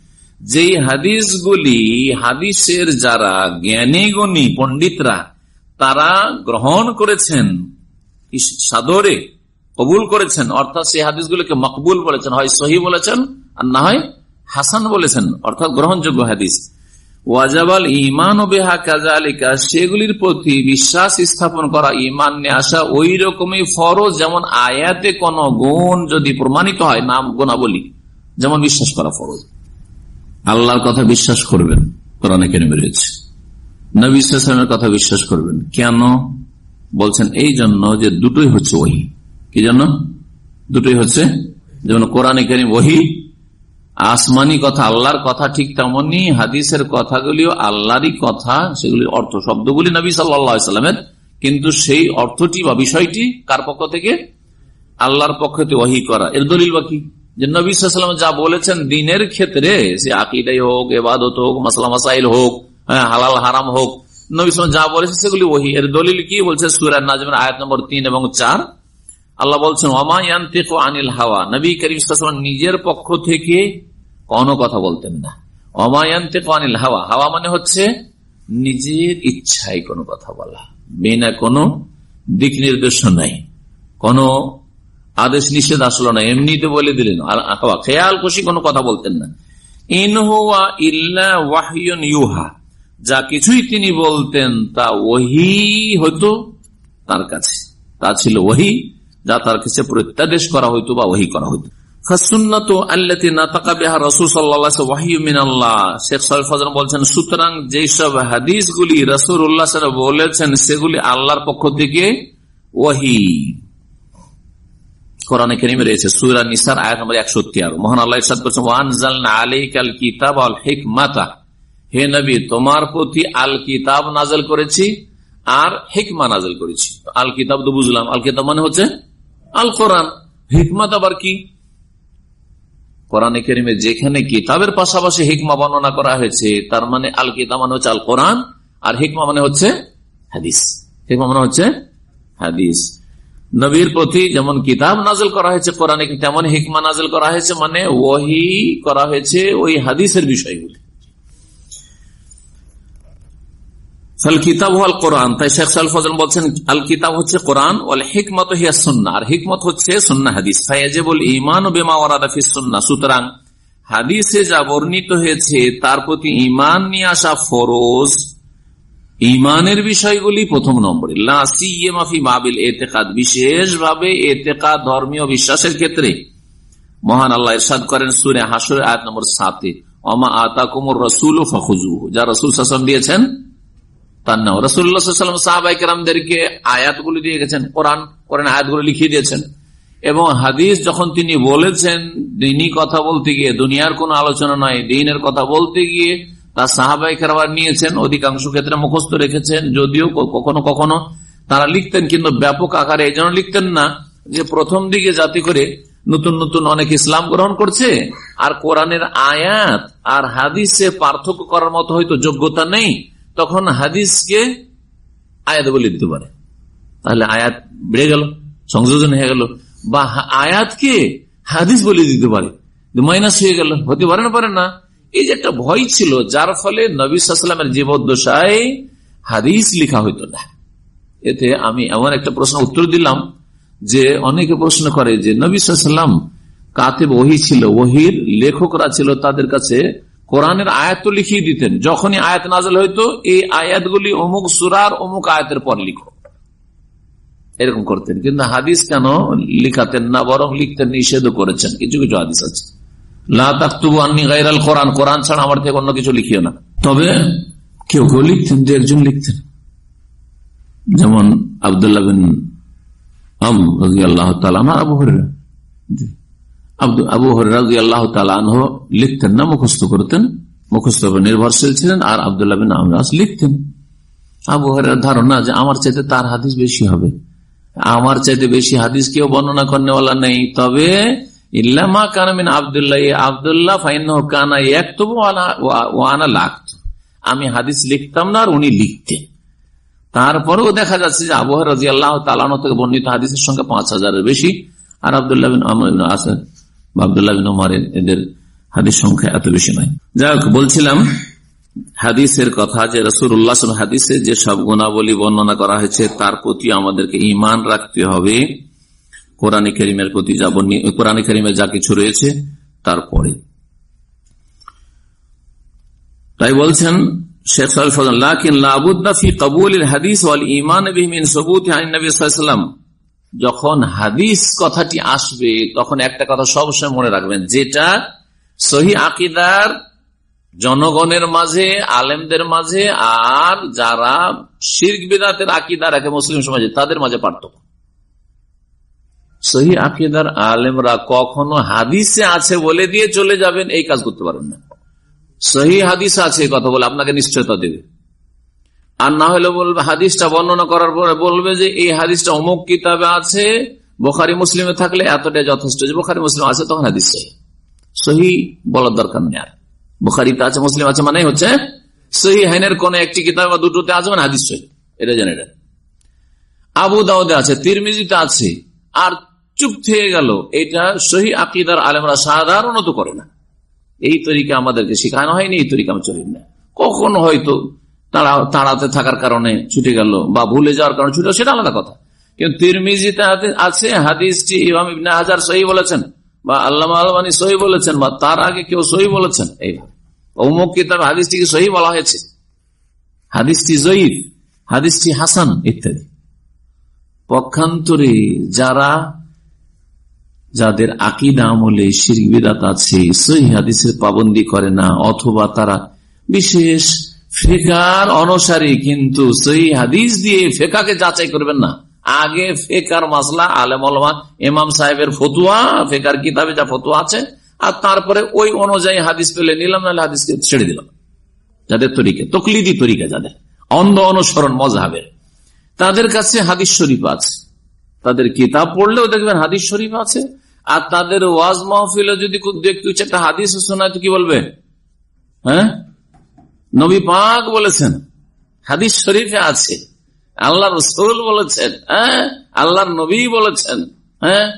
যেই হাদিসগুলি হাদিসের যারা জ্ঞানী গণী পণ্ডিতরা, তারা গ্রহণ করেছেন সাদরে কবুল করেছেন, অর্থাৎ সেই হাদিসগুলিকে মকবুল বলেছেন, হয় সহি বলেছেন, আর না হয় হাসান বলেছেন, অর্থাৎ গ্রহণযোগ্য হাদিস। ওয়াজাবাল ইমান ও বেহা কাজা আলিকা সেগুলির প্রতি বিশ্বাস স্থাপন করা ইমান নিয়ে আসা ওই রকমই ফরজ, যেমন আয়াতে কোন গুণ যদি প্রমাণিত হয়, নাম গুণাবলী, যেমন বিশ্বাস করা ফরজ। আল্লাহর কথা বিশ্বাস করবেন, কোরআনে কেন বেরিয়েছে নবীলামের কথা বিশ্বাস করবেন। কেন? বলছেন, এই জন্য যে দুটোই হচ্ছে ওহি। কি জন্য? দুটোই হচ্ছে, যেমন কোরআনে কেন ওহি, আসমানি কথা আল্লাহর কথা ঠিক তেমনি হাদিসের কথাগুলিও আল্লাহরই কথা সেগুলি অর্থ, শব্দগুলি নবী সাল্লামের কিন্তু সেই অর্থটি বা বিষয়টি কার পক্ষ থেকে? আল্লাহর পক্ষ থেকে ওহি করা। এর দলিল বা কি? যে নবী সাল্লাম যা বলেছেন দিনের ক্ষেত্রে, সে আকিদাই হোক এবাদত হোক, মাসলা মাসাইল হোক হ্যাঁ হালাল হারাম হোক, নবী যা বলেছে সেগুলি ওহি। এর দলিল কি? বলছে সুরার নাজমের আয়াত নম্বর তিন এবং চার। আল্লাহ বলছেন আনিল হাওয়া। নবী করিম নিজের পক্ষ থেকে কোনো কথা বলতেন না। অমায়ান্তে আনিল হাওয়া। হাওয়া মানে হচ্ছে নিজের ইচ্ছায় কোনো কথা বলা। বিনা কোনো দিক নির্দেশ নাই। কোন আদেশ নিষেধ আসলো না, এমনিতে বলে দিলেন। খেয়াল, খুশি, কোনো কথা বলতেন না। যা কিছুই তিনি বলতেন, তা ওহি হতো তার কাছে। তা ছিল ওহি, যা তার কাছে প্রত্যাদেশ করা হইতো বা ওহি করা হইতো। বলছেন, সুতরাং যেসব হাদিস গুলি রসুল বলেছেন, সেগুলি আল্লাহর পক্ষ থেকে ওহি। রয়েছে, সুরা নিসার আয়াত নম্বর একশো মহান আল্লাহ আল হে নবী, তোমার প্রতি আল কিতাব নাজল করেছি আর নাজল করেছি। আল কিতাব তো বুঝলাম আল কিতাব মানে হচ্ছে আল কোরআন হিকমাত আবার কি? কেরিমে যেখানে কিতাবের পাশাপাশি হিকমা বর্ণনা করা হয়েছে, তার মানে আল কিতাব মানে হচ্ছে আল কোরআন আর হিকমা মানে হচ্ছে হাদিস। হিকমা মানে হচ্ছে হাদিস। নবীর প্রতি যেমন কিতাব নাজল করা হয়েছে, কোরআনে তেমন হিকমা নাজল করা হয়েছে মানে ওহি করা হয়েছে ওই হাদিসের বিষয়গুলি। আল কিতাব হচ্ছে কোরআন হিয়া সুন্না আর হচ্ছে সুন্না হাদিস। ইমান বেমা সুতরাং হাদিসে যা বর্ণিত হয়েছে, তার প্রতি ইমান নিয়ে আসা ফরজ ইমানের বিষয়গুলি প্রথম নম্বরে। লাসি বাবিল এতেকাদ, বিশেষভাবে এতেকাদ ধর্মীয় বিশ্বাসের ক্ষেত্রে। মহান আল্লাহ ইরশাদ করেন সুরে হাসুর, আয়াত নম্বর সাতে। অমা আতা কুমর রসুল ফখুজু যা রসুল শাসন দিয়েছেন, তার নাম রসুল্লাহাম সাহাবাইকেরামদেরকে আয়াতগুলি দিয়ে গেছেন, কোরআন কোরআন আয়াতগুলি লিখিয়ে দিয়েছেন। এবং হাদিস যখন তিনি বলেছেন, দিনই কথা বলতে গিয়ে, দুনিয়ার কোন আলোচনা নয়, দিনের কথা বলতে গিয়ে তার সাহাবাই খেরাবার নিয়েছেন, অধিকাংশ ক্ষেত্রে মুখস্থ রেখেছেন, যদিও কখনো কখনো তারা লিখতেন, কিন্তু ব্যাপক আকারে এই জন্য লিখতেন না যে প্রথম দিকে জাতি করে নতুন নতুন অনেক ইসলাম গ্রহণ করছে, আর কোরআনের আয়াত আর হাদিসে পার্থক্য করার মতো হয়তো যোগ্যতা নেই, তখন হাদিসকে আয়াত বলে দিতে পারে। তাহলে আয়াত বেড়ে গেল, সংযোজন হয়ে গেল, বা আয়াতকে হাদিস বলে দিতে পারে মাইনাস হয়ে গেল, হতে পারে না পারে না। এই যে একটা ভয় ছিল, যার ফলে নবী সাল্লামের জীবদ্দশায় হাদিস লিখা হইতো না। এতে আমি এমন একটা প্রশ্ন উত্তর দিলাম যে অনেকে প্রশ্ন করে যে নবী সাল্লাম কাতে ওহি ছিল, ওহির লেখকরা ছিল তাদের কাছে কোরআনের আয়াত লিখিয়ে দিতেন। যখনই আয়াত নাজল হইতো, এই আয়াতগুলি অমুক সুরার অমুক আয়াতের পর লিখো। এরকম করতেন। কিন্তু হাদিস কেন লিখাতেন না, বরং লিখতেন নিষেধ করেছেন। কিছু কিছু হাদিস আছে। লিখতেন না, মুখস্থ করতেন। মুখস্থ নির্ভরশীল ছিলেন, আর আবদুল্লাহ বিন লিখতেন। আবু হরের ধারণা যে আমার চাইতে তার হাদিস বেশি হবে। আমার চাইতে বেশি হাদিস কেউ বর্ণনা করেনা নেই। তবে ইল্লামা কানামিন আবদুল্লাহ আবদুল্লাহ ফাইন কানা এক তবু ওয়ানা লাগত আমি হাদিস লিখতাম না আর উনি লিখতেন। তারপরেও দেখা যাচ্ছে যে আবহাওয়া রাজি আল্লাহ তালানো থেকে বর্ণিত হাদিসের সংখ্যা পাঁচ হাজারের বেশি। আর আবদুল্লাহ বিন আসাদ আবদুল্লাহ বিন এদের হাদিস সংখ্যা এত বেশি নয়। যাই হোক, বলছিলাম হাদিসের কথা যে রসুর উল্লাহ হাদিসে যে সব গুণাবলী বর্ণনা করা হয়েছে, তার প্রতি আমাদেরকে ইমান রাখতে হবে। কোরআন করিমের প্রতি কোরআন করিমের যা কিছু রয়েছে, তারপরে। তাই বলছেন শেখ যখন হাদিস কথাটি আসবে, তখন একটা কথা সবসময় মনে রাখবেন, যেটা সহি আকিদার জনগণের মাঝে, আলেমদের মাঝে, আর যারা শির্ক বেদাতের আকিদা রাখে মুসলিম সমাজে, তাদের মাঝে পার্থক্য। সহি আকিদার আলেমরা কখনো হাদিসে আছে বলে দিয়ে চলে যাবেন, এই কাজ করতে পারেন না। সহি হাদিস আছে কথা বলে আপনাকে নিশ্চয়তা দেবে। আর না হলে বলবে, হাদিসটা বর্ণনা করার পরে বলবে যে, এই হাদিসটা অমুক কিতাবে আছে, বোখারি মুসলিমে থাকলে এতটাই যথেষ্ট। যে বোখারি মুসলিম আছে, তখন হাদিস সহি। বলার দরকার নেই আর। বুখারিতে আছে, মুসলিম আছে মানে হচ্ছে, সহি হাইনের কোন একটি কিতাব বা দুটোতে আছে মানে হাদিস এটা জানে এটা আবু দাউদে আছে, তিরমিজিতে আছে, আর চুপ থেকে গেল। এটা সহি আকিদার আলেমরা সাধারণত করে না। এই তরিকা আমাদেরকে শেখানো হয়নি, এই তরিকা আমি চলি না। কখনো হয়তো তারা তাড়াতে থাকার কারণে ছুটে গেল বা ভুলে যাওয়ার কারণে ছুটে সেটা আলাদা কথা। কিন্তু তিরমিজিতে আছে, হাদিসটি ইমাম ইবনে হাজার সহি বলেছেন বা আল্লাহ আলমানি সহি বলেছেন বা তার আগে কেউ সহি বলেছেন এইভাবে। অমুক কিতাব হাদিসটিকে সহি বলা হয়েছে? হাদিসটি জয়ীফ, হাদিসটি হাসান ইত্যাদি। পক্ষান্তরে যারা যাদের আকিদা আমলে শিরবিদাত আছে, সহি হাদিসের পাবন্দি করে না, অথবা তারা বিশেষ ফেকার অনুসারী, কিন্তু সহি হাদিস দিয়ে ফেকাকে যাচাই করবেন না। আগে ফেকার মাসলা, আলেম ইমাম সাহেবের ফতুয়া, ফেকার কিতাবে যা ফতুয়া আছে, আর তারপরে ওই অনুযায়ী হাদিস পেলে নিলাম, নাহলে হাদিসকে ছেড়ে দিলাম। যাদের তরিকে, তকলিদি তরিকা যাদের, অন্ধ অনুসরণ মজাবের তাদের কাছে হাদিস শরীফ আছে। তাদের কিতাব পড়লেও দেখবেন হাদিস শরীফ আছে আর তাদের ওয়াজ মাহফিলে যদি দেখতে একটা হাদিস শোনায় তো কি বলবে? হ্যাঁ? নবী পাক বলেছেন, হাদিস শরীফে আছে। আল্লাহ রসুল বলেছেন হ্যাঁ? আল্লাহর নবী বলেছেন হ্যাঁ?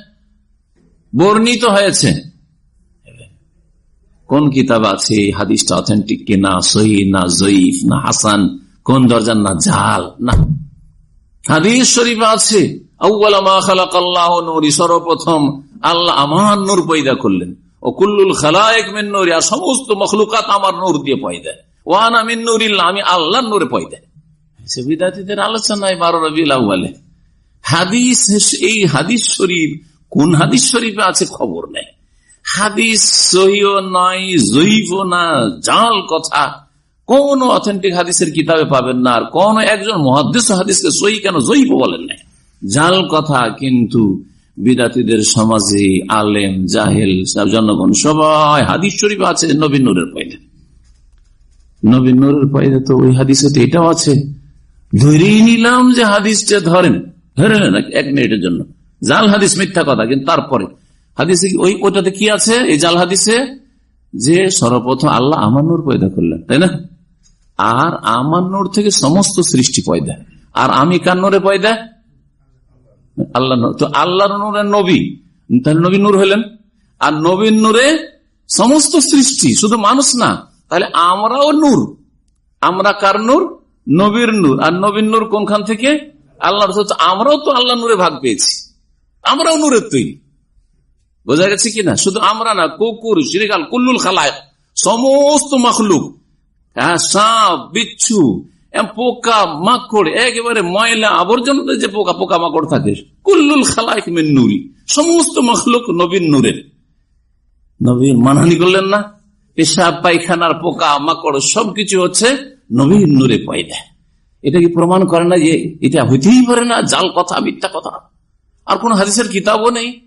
বর্ণিত হয়েছে। কোন কিতাব আছে? হাদিসটা অথেন্টিক কিনা সহি না জয়ীফ না হাসান? কোন দরজার না জাল? না। হাদিস শরীফ আছে সর্বপ্রথম আল্লাহ আমার নূর পয়দা করলেন। ও কুল্লুল খালায়ক মিন নূরি সমস্ত মখলুকাত আমার নূর দিয়ে পয়দা। ওয়ানা মিন নূরিল্লাহ, আমি আল্লাহর নূরে পয়দা। সে আলোচনায় বারো রবি বলে হাদিস, এই হাদিস শরীফ, কোন হাদিস শরীফে আছে খবর নেই। হাদিস সহিও নয় জৈব না, জাল কথা। কোন অথেন্টিক হাদিসের কিতাবে পাবেন না, আর কোন একজন মহাদিস হাদিসকে সহি কেন জৈব বলেন না জাল কথা, কিন্তু বিদাতিদের সমাজে আলেম, জাহেল জনগণ সবাই হাদিস শরীফ আছে নবীন নূরের পয়দা নবীন নূরের পয়দা তো ওই হাদিসে তো এটাও আছে। ধরেই নিলাম যে হাদিসটা ধরেন। ধরে নেন এক মিনিটের জন্য। জাল হাদিস মিথ্যা কথা, কিন্তু তারপরে। হাদিসে ওই ওটাতে কি আছে? এই জাল হাদিসে যে সর্বপ্রথম আল্লাহ আমার নূর পয়দা করলেন, তাই না? আর আমার নূর থেকে সমস্ত সৃষ্টি পয়দা। আর আমি কার নূরে পয়দা? আল্লাহ তো আল্লাহর নূরের নবী। তাহলে নবী নূর হলেন। আর নবীন নূরে সমস্ত সৃষ্টি, শুধু মানুষ না, তাহলে আমরাও নূর। আমরা কার নূর? নবীর নূর। আর নবীন নূর কোনখান থেকে? আল্লাহ আমরাও তো আল্লাহ নূরে ভাগ পেয়েছি। আমরাও নূরের তৈরি। বোঝা গেছে কিনা শুধু আমরা না, কুকুর শ্রীকাল কুল্লুল খালায় সমস্ত মখলুক। হ্যাঁ সাপ, বিচ্ছু পোকা মাকড়, একেবারে ময়লা আবর্জনাতে যে পোকা পোকা মাকড় থাকে। কুল্লুল খালাইক মেন নুরি। সমস্ত মখলুক নবীন নূরের। নবীর মানহানি করলেন না। পেশাব, পায়খানার পোকা, মাকড়, সবকিছু হচ্ছে নবীন নূরে পয়দা। এটা কি প্রমাণ করে না যে এটা হইতেই পারে না? জাল কথা, মিথ্যা কথা। আর কোন হাদিসের কিতাবও নেই।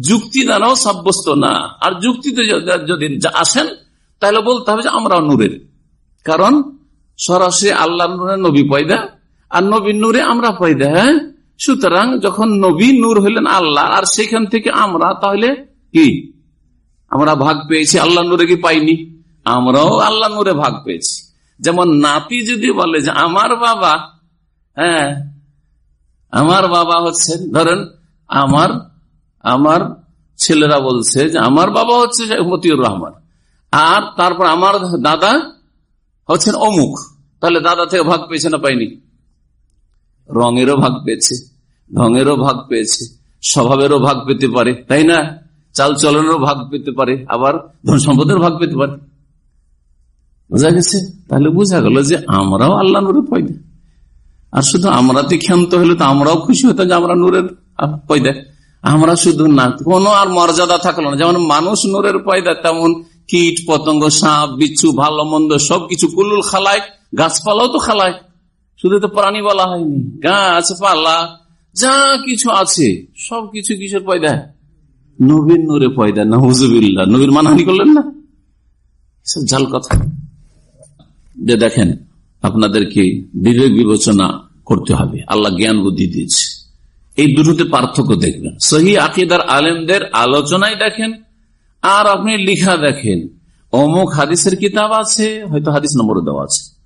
যুক্তি দ্বারাও সাব্যস্ত না। আর যুক্তিতে যদি আসেন, তাহলে বলতে হবে যে আমরাও নূরের। কারণ সরাসরি আল্লাহ নবী পয়দা, আর নবী নূরে আমরা পয়দা হ্যাঁ? সুতরাং যখন নবী নূর হইলেন আল্লাহ, আর সেখান থেকে আমরা তাহলে কি? আমরা ভাগ পেয়েছি আল্লাহ নূরে কি পাইনি? আমরাও আল্লাহ নূরে ভাগ পেয়েছি। যেমন নাতি যদি বলে যে, আমার বাবা হ্যাঁ? আমার বাবা হচ্ছে, ধরেন, আমার আমার ছেলেরা বলছে যে, আমার বাবা হচ্ছে মতিউর রহমান। আর তারপর আমার দাদা হচ্ছেন অমুক। তাহলে দাদা থেকে ভাগ পেয়েছে না পাইনি? রঙেরও ভাগ পেয়েছে, ঢঙেরও ভাগ পেয়েছে, স্বভাবেরও ভাগ পেতে পারে, তাই না? চাল চলনেরও ভাগ পেতে পারে, আবার ধন সম্পদের ভাগ পেতে পারে। বোঝা গেছে? তাহলে বোঝা গেল যে আমরাও আল্লাহ নুরের পয়দা। আর শুধু আমরাতে ক্ষান্ত হলে তো আমরাও খুশি হতাম যে আমরা নূরের পয়দা। আমরা শুধু না, কোনো আর মর্যাদা থাকল না। যেমন মানুষ নূরের পয়দা, তেমন কীট, পতঙ্গ, সাপ, বিচ্ছু, ভালো, মন্দ, সবকিছু কুল্লুল খালায়, গাছপালাও তো খালায়। শুধু তো প্রাণী বলা হয়নি। গাছপালা যা কিছু আছে, সবকিছু কিসের পয়দা? নবীর নূরে পয়দা না হুজুবিল্লা নবীর মানহানি করলেন না? সব জাল কথা। যে দেখেন, আপনাদেরকে বিবেক বিবেচনা করতে হবে। আল্লাহ জ্ঞান বুদ্ধি দিয়েছে। এই দুটোতে পার্থক্য দেখবেন। সহি আকিদার আলেমদের আলোচনায় দেখেন আর আপনি লিখা দেখেন। অমুক হাদিসের কিতাব আছে, হয়তো হাদিস নম্বর দেওয়া আছে।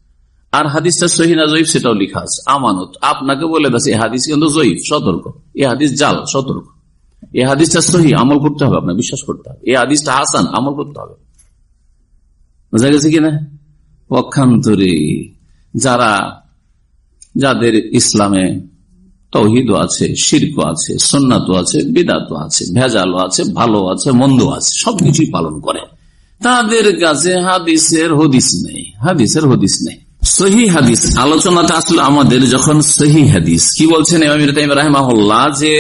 আর হাদিসটা সহি না জয়ীফ সেটাও লিখা আছে। আমানত, আপনাকে বলে দিচ্ছে এই হাদিস কিন্তু জয়ীফ, সতর্ক। এই হাদিস জাল, সতর্ক। এই হাদিসটা সহি, আমল করতে হবে আপনার বিশ্বাস করতে হবে। এই হাদিসটা হাসান, আমল করতে হবে। বোঝা গেছে কিনা পক্ষান্তরে যারা, যাদের ইসলামে তৌহিদ আছে শির্ক আছে সন্ন্যাত আছে বিদাত আছে ভেজালো আছে ভালো আছে মন্দ আছে, সবকিছুই পালন করে। তাদের কাছে হাদিসের হদিস নেই, হাদিসের হদিস নেই। সহি হাদিস, আলোচনাটা আমাদের যখন সহি হাদিস। কি বলছেন যে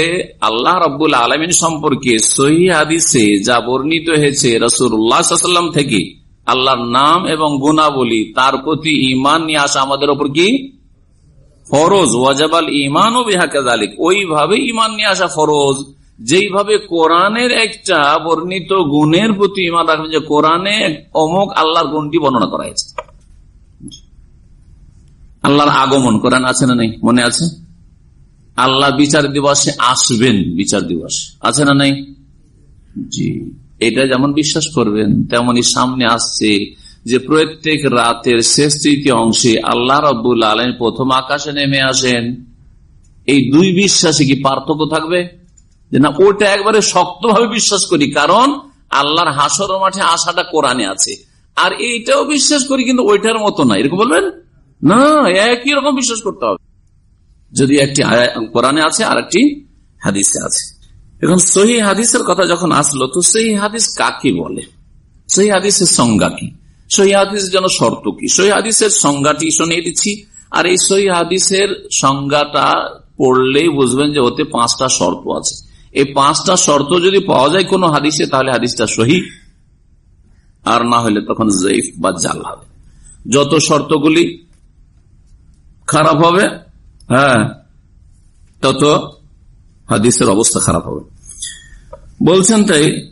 আল্লাহ রব্বুল আলমিন সম্পর্কে সহি হাদিসে যা বর্ণিত হয়েছে রসুল্লাহাম থেকে, আল্লাহর নাম এবং গুণাবলী, তার প্রতি ইমান নিয়ে আসা আমাদের ওপর কি ফরজ, ওয়াজাবাল ইমান ও বিহাকালিক ওইভাবে ইমান নিয়ে আসা ফরজ। যেইভাবে কোরআনের একটা বর্ণিত গুণের প্রতি ইমান রাখবেন যে কোরআনে অমুক আল্লাহর গুণটি বর্ণনা করা হয়েছে। আল্লাহর আগমন, কোরআন আছে না নেই? মনে আছে? আল্লাহ বিচার দিবসে আসবেন, বিচার দিবস। আছে না নেই? জি। এটা যেমন বিশ্বাস করবেন তেমনই সামনে আসছে। যে প্রত্যেক রাতের শেষ তৃতীয় অংশে আল্লাহ রব্বুল আলম প্রথম আকাশে নেমে আসেন। এই দুই বিশ্বাসে কি পার্থক্য থাকবে? যে না, ওটা একবারে শক্তভাবে বিশ্বাস করি, কারণ আল্লাহর হাসর মাঠে আসাটা কোরআনে আছে। আর এইটাও বিশ্বাস করি, কিন্তু ওইটার মতো না। এরকম বলবেন? না, একই রকম বিশ্বাস করতে হবে। যদি একটি কোরআনে আছে আর একটি হাদিসে আছে। এখন সহি হাদিসের কথা যখন আসলো, তো সেই হাদিস কাকে বলে? সেই হাদিসের সংজ্ঞা কি? সহি হাদিসের জন্য শর্ত কি? সহি হাদিসের সংজ্ঞাটি শুনিয়ে দিচ্ছি। আর এই সহি হাদিসের সংজ্ঞাটা পড়লেই বুঝবেন যে ওতে পাঁচটা শর্ত আছে। এই পাঁচটা শর্ত যদি পাওয়া যায় কোনো হাদিসে, তাহলে হাদিসটা সহি। আর না হলে তখন জৈফ বা জাল হবে। যত শর্তগুলি খারাপ হবে হ্যাঁ তত হাদিসের অবস্থা খারাপ হবে। বলছেন তাই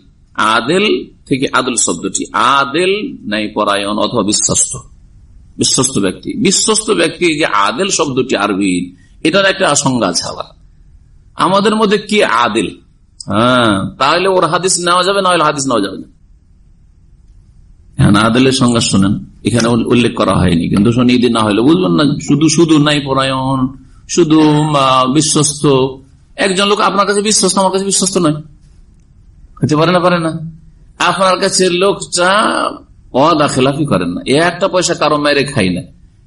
আদেল থেকে আদল শব্দটি, আদেল নাই পরায়ণ অথবা বিশ্বস্ত বিশ্বস্ত ব্যক্তি। বিশ্বস্ত ব্যক্তি যে আদেল শব্দটি আরবি, এটার একটা আশঙ্কা আছে আবার। আমাদের মধ্যে কি আদেল? হ্যাঁ তাহলে ওর হাদিস নেওয়া যাবে না হলে হাদিস নেওয়া যাবে না। হ্যাঁ আদেলের সংজ্ঞা শোনেন, এখানে উল্লেখ করা হয়নি, কিন্তু শুনি দিন না হলে বুঝবেন না, শুধু শুধু নাই পরায়ণ, শুধু বিশ্বস্ত। একজন লোক আপনার কাছে বিশ্বস্ত, আমার কাছে বিশ্বস্ত নয়। হতে পারে না পারে না। আপনার কাছে লোকটা অদাখেলাফি করেন না। একটা পয়সা কারও মেরে খাই না।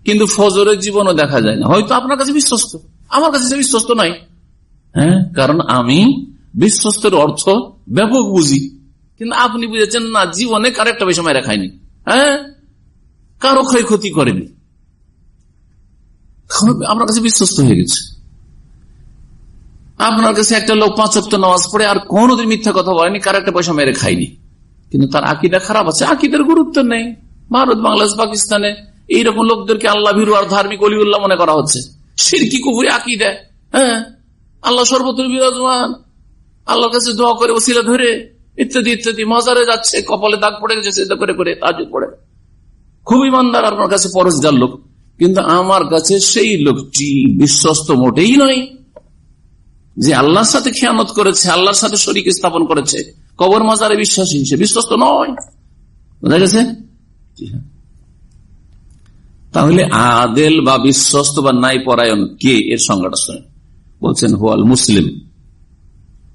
কিন্তু ফজরের জীবনও দেখা যায় না। হয়তো আপনার কাছে বিশ্বস্ত। আমার কাছে সে বিশ্বস্ত নাই। হ্যাঁ? কারণ আমি বিশ্বস্তের অর্থ ব্যাপক বুঝি। কিন্তু আপনি বুঝেছেন না, জীবনে কার একটা পয়সা মেরে খায়নি। হ্যাঁ? কারও ক্ষয়ক্ষতি করেনি। আপনার কাছে বিশ্বস্ত হয়ে গেছে। আপনার কাছে একটা লোক পাঁচ অক্ট নামাজ পড়ে আর কোনদিন মিথ্যা কথা বলেনি, কার একটা পয়সা মেরে খায়নি। কিন্তু তার আকিদা খারাপ আছে, আকিদের গুরুত্ব নেই। ভারত, বাংলাদেশ, পাকিস্তানে এইরকম লোকদেরকে আল্লাহ ভিরু আর ধার্মিক অলিউল্লাহ মনে করা হচ্ছে। সিরকি কুকুরে আকি দেয় হ্যাঁ? আল্লাহ সর্বত্র বিরাজমান। আল্লাহর কাছে দোয়া করে ওসিলা ধরে, ইত্যাদি ইত্যাদি। মজারে যাচ্ছে, কপালে দাগ পড়ে গেছে করে করে তাজ পড়ে। খুব ইমানদার আপনার কাছে পরশদার লোক। কিন্তু আমার কাছে সেই লোকটি বিশ্বস্ত মোটেই নয়। যে আল্লাহর সাথে খেয়ানত করেছে, আল্লাহর সাথে শরীর স্থাপন করেছে, কবর মাজারে বিশ্বাসী সে বিশ্বস্ত নয়। বোঝা গেছে? তাহলে আদেল বা বিশ্বস্ত বা নাই পরায়ণ কে? এর সংজ্ঞাটা শুনে। বলছেন, হোয়াল মুসলিম।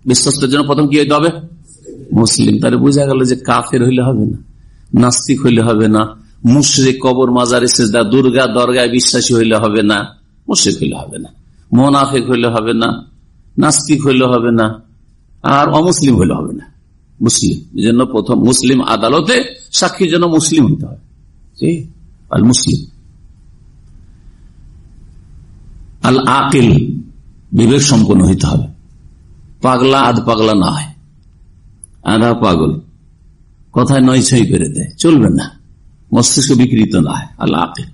বিশ্বস্তের জন্য প্রথম কি হইতে হবে? মুসলিম। তাহলে বোঝা গেল যে কাফের হইলে হবে না, নাস্তিক হইলে হবে না, মুশ্রিক কবর মাজারে সেজদা, দুর্গা দরগায় বিশ্বাসী হইলে হবে না, মুশ্রিক হইলে হবে না, মোনাফেক হইলে হবে না নাস্তিক হইলে হবে না, আর অমুসলিম হইলে হবে না। মুসলিম, এই জন্য প্রথম মুসলিম আদালতে সাক্ষীর জন্য মুসলিম হইতে হবে আল মুসলিম। আল আকিল, বিবেক সম্পন্ন হইতে হবে। পাগলা আধ পাগলা না হয়। আধা পাগল। কথায় নয় ছয় করে দেয়, চলবে না। মস্তিষ্ক বিকৃত না হয় আল্লাহ আকিল।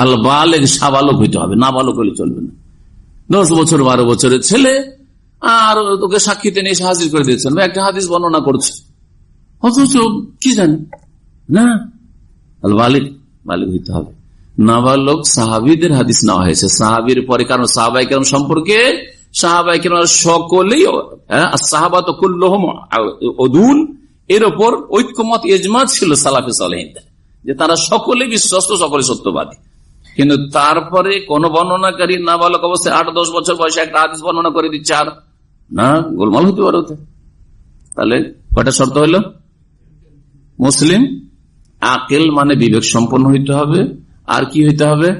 আল্লাহ বালেক সাবালক হইতে হবে না বালক হলে চলবে না। দশ বছর, বারো বছরের ছেলে আর তোকে সাক্ষীতে নিয়ে এসে হাজির করে দিয়েছেন একটা হাদিস বর্ণনা করছে। অথচ কি জানি? না? বালিক বালিক হইতে হবে। নাবালক সাহাবিদের হাদিস নেওয়া হয়েছে। সাহাবির পরে কারণ সাহাবাই কেরম সম্পর্কে সাহাবাই কেরম সকলেই সাহাবা তো কুল্লহম অদুল এর ওপর ঐক্যমত এজমাত ছিল সালাফে সালহিনদের। যে তারা সকলে বিশ্বস্ত সকলে সত্যবাদী। কিন্তু তারপরে কোন বর্ণনাকারী নাবালক অবস্থায় আট দশ বছর বয়সে একটা হাদিস বর্ণনা করে দিচ্ছে আর না, গোলমাল হতে পারে তাহলে কয়টা শর্ত হইল মুসলিম, আকেল মানে বিবেক সম্পন্ন হইতে হবে। আর কি হইতে হবে?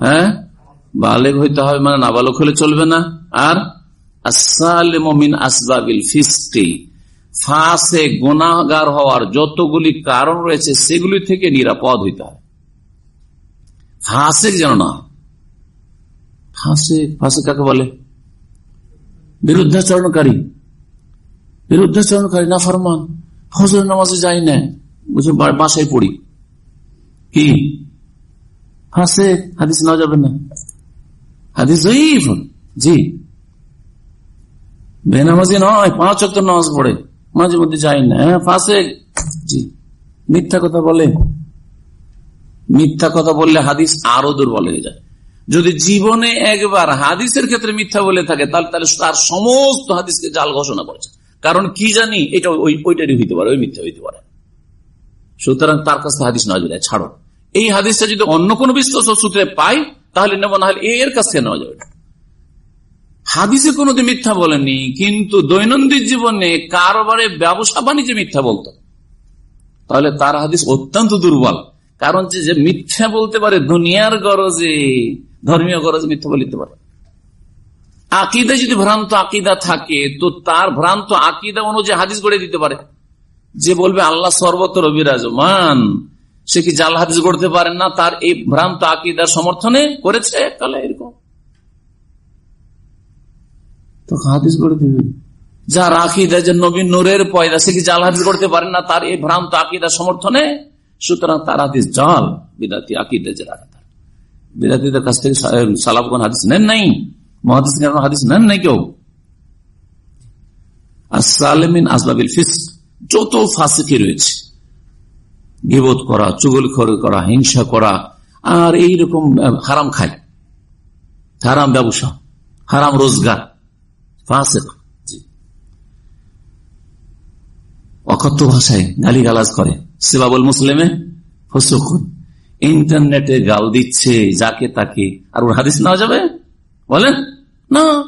হ্যাঁ? বালেক হইতে হবে মানে নাবালক হলে চলবে না। আর ফাঁসে গুনাগার হওয়ার যতগুলি কারণ রয়েছে, সেগুলি থেকে নিরাপদ হইতে হবে ফাঁসেক যেন না ফাঁসে ফাঁসে কাকে বলে? বিরুদ্ধাচরণকারী। বিরুদ্ধাচরণকারী না ফরমান হজর নামাজে যাই না, বুঝে বাসায় পড়ি। কি? ফাঁসে হাদিস নেওয়া যাবে না। হাদিস জি। বেনামাজি নয়, পাঁচ অক্ট নামাজ পড়ে, মাঝে মধ্যে যাই না। হ্যাঁ ফাঁসে। জি। মিথ্যা কথা বলে। মিথ্যা কথা বললে হাদিস আরও দুর্বল হয়ে যায়। যদি জীবনে একবার হাদিসের ক্ষেত্রে মিথ্যা বলে থাকে, তাহলে তার সমস্ত হাদিসকে জাল ঘোষণা করেছে। কারণ কি জানি, এটা ওই ওইটারই হইতে পারে, ওই মিথ্যা হইতে পারে। সুতরাং তার কাছে হাদিস নেওয়া যাবে, ছাড়ো। এই হাদিসটা যদি অন্য কোনো বিশ্বস্ত সূত্রে পাই, তাহলে নেব না এর কাছ নেওয়া যাবে হাদিসে কোনোদিন মিথ্যা বলেনি কিন্তু দৈনন্দিন জীবনে কারবারে ব্যবসা বাণিজ্যে মিথ্যা বলতো। তাহলে তার হাদিস অত্যন্ত দুর্বল। কারণ যে মিথ্যা বলতে পারে দুনিয়ার গরজে ধর্মীয় গরজে মিথ্যা বলিতে পারে। আকিদা যদি ভ্রান্ত আকিদা থাকে, তো তার ভ্রান্ত আকিদা অনুযায়ী হাদিস গড়ে দিতে পারে। যে বলবে, আল্লাহ সর্বত্র বিরাজমান। সে কি জাল হাদিস গড়তে পারেন না? তার এই ভ্রান্ত আকিদার সমর্থনে করেছে তাহলে এরকম। তখন হাদিস গড়ে যার আকিদা যে নবীন নূরের পয়দা, সে কি জাল হাদিস করতে পারেন না? তার এই ভ্রান্ত আকিদা সমর্থনে সুতরাং তার হাদিস জাল, বিদাতি আকিদা যে রাখা। বিদাতিদের কাছ থেকে সালাফগণ হাদিস নেন নাই? মহাদিস হাদিস নেন নাই কেউ? আর সালেমিন আসবাবিল যত ফাঁসিকে রয়েছে গিবোধ করা চুগল করা, হিংসা করা, আর এইরকম হারাম খায়। হারাম ব্যবসা, হারাম রোজগার, ফাঁসেক। অকথ্য ভাষায় গালি গালাজ করে। সেবাবুল মুসলিমে ফসুকুন। ইন্টারনেটে গাল দিচ্ছে, যাকে তাকে। আর ওর হাদিস নেওয়া যাবে? বলেন? না।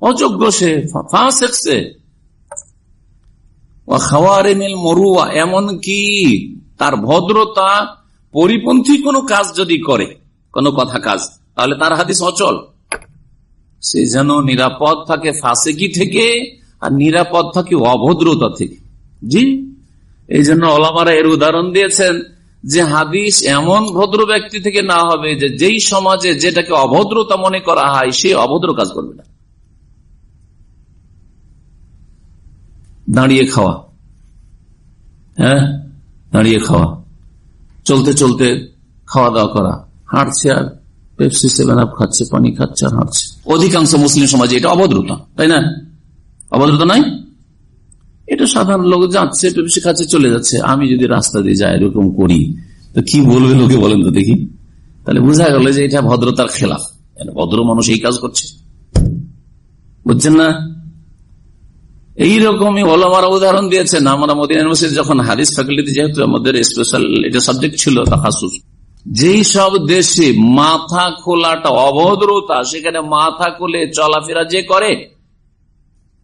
অযোগ্য সে ফাঁসেক সে। মরুয়া, এমনকি তার ভদ্রতা পরিপন্থী কোনো কাজ যদি করে, কোনো কথা কাজ, তাহলে তার হাদিস অচল। সে যেন নিরাপদ থাকে ফাঁসেকি থেকে, আর নিরাপদ থাকে অভদ্রতা থেকে। জি? এই জন্য অলামারা এর উদাহরণ দিয়েছেন যে হাদিস এমন ভদ্র ব্যক্তি থেকে না হবে যে যেই সমাজে যেটাকে অভদ্রতা মনে করা হয়, সে অভদ্র কাজ করবে না। দাঁড়িয়ে খাওয়া। হ্যাঁ? দাঁড়িয়ে খাওয়া। চলতে চলতে খাওয়া দাওয়া করা। হাঁটছে আর পেপসি সেভেন আপ খাচ্ছে, পানি খাচ্ছে আর হাঁটছে। অধিকাংশ মুসলিম সমাজে এটা অভদ্রতা, তাই না? অভদ্রতা নাই? এটা সাধারণ লোক যাচ্ছে পেপসি খাচ্ছে চলে যাচ্ছে। আমি যদি রাস্তা দিয়ে যাই এরকম করি, তো কি বলবে লোকে বলেন তো দেখি। তাহলে বোঝা গেল যে এটা ভদ্রতার খেলাফ ভদ্র মানুষ এই কাজ করছে। বুঝছেন না? এইরকমই ওলামারা উদাহরণ দিয়েছেন। আমরা মোদিন ইউনিভার্সিটি যখন হাদিস ফ্যাকাল্টি যেহেতু আমাদের স্পেশাল এটা সাবজেক্ট ছিল তাহাসুস যেই সব দেশে মাথা খোলাটা, অভদ্রতা, সেখানে মাথা খুলে চলাফেরা যে করে,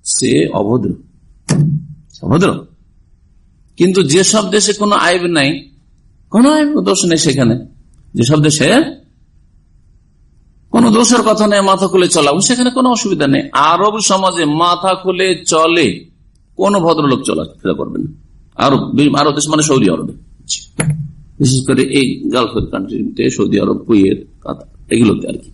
সে অভদ্র। অভদ্র কিন্তু যেসব দেশে কোনো আইব নাই, কোন আইব দোষ নেই সেখানে। যেসব দেশে কোন দোষের কথা নেই, মাথা খুলে চলাবো সেখানে কোনো অসুবিধা নেই। আরব সমাজে মাথা খুলে চলে, কোন ভদ্রলোক আরব আরব দেশ মানে সৌদি আরবে। বিশেষ করে এই গালফের কান্ট্রিতে সৌদি আরব, কুয়েত এগুলোতে আর কি।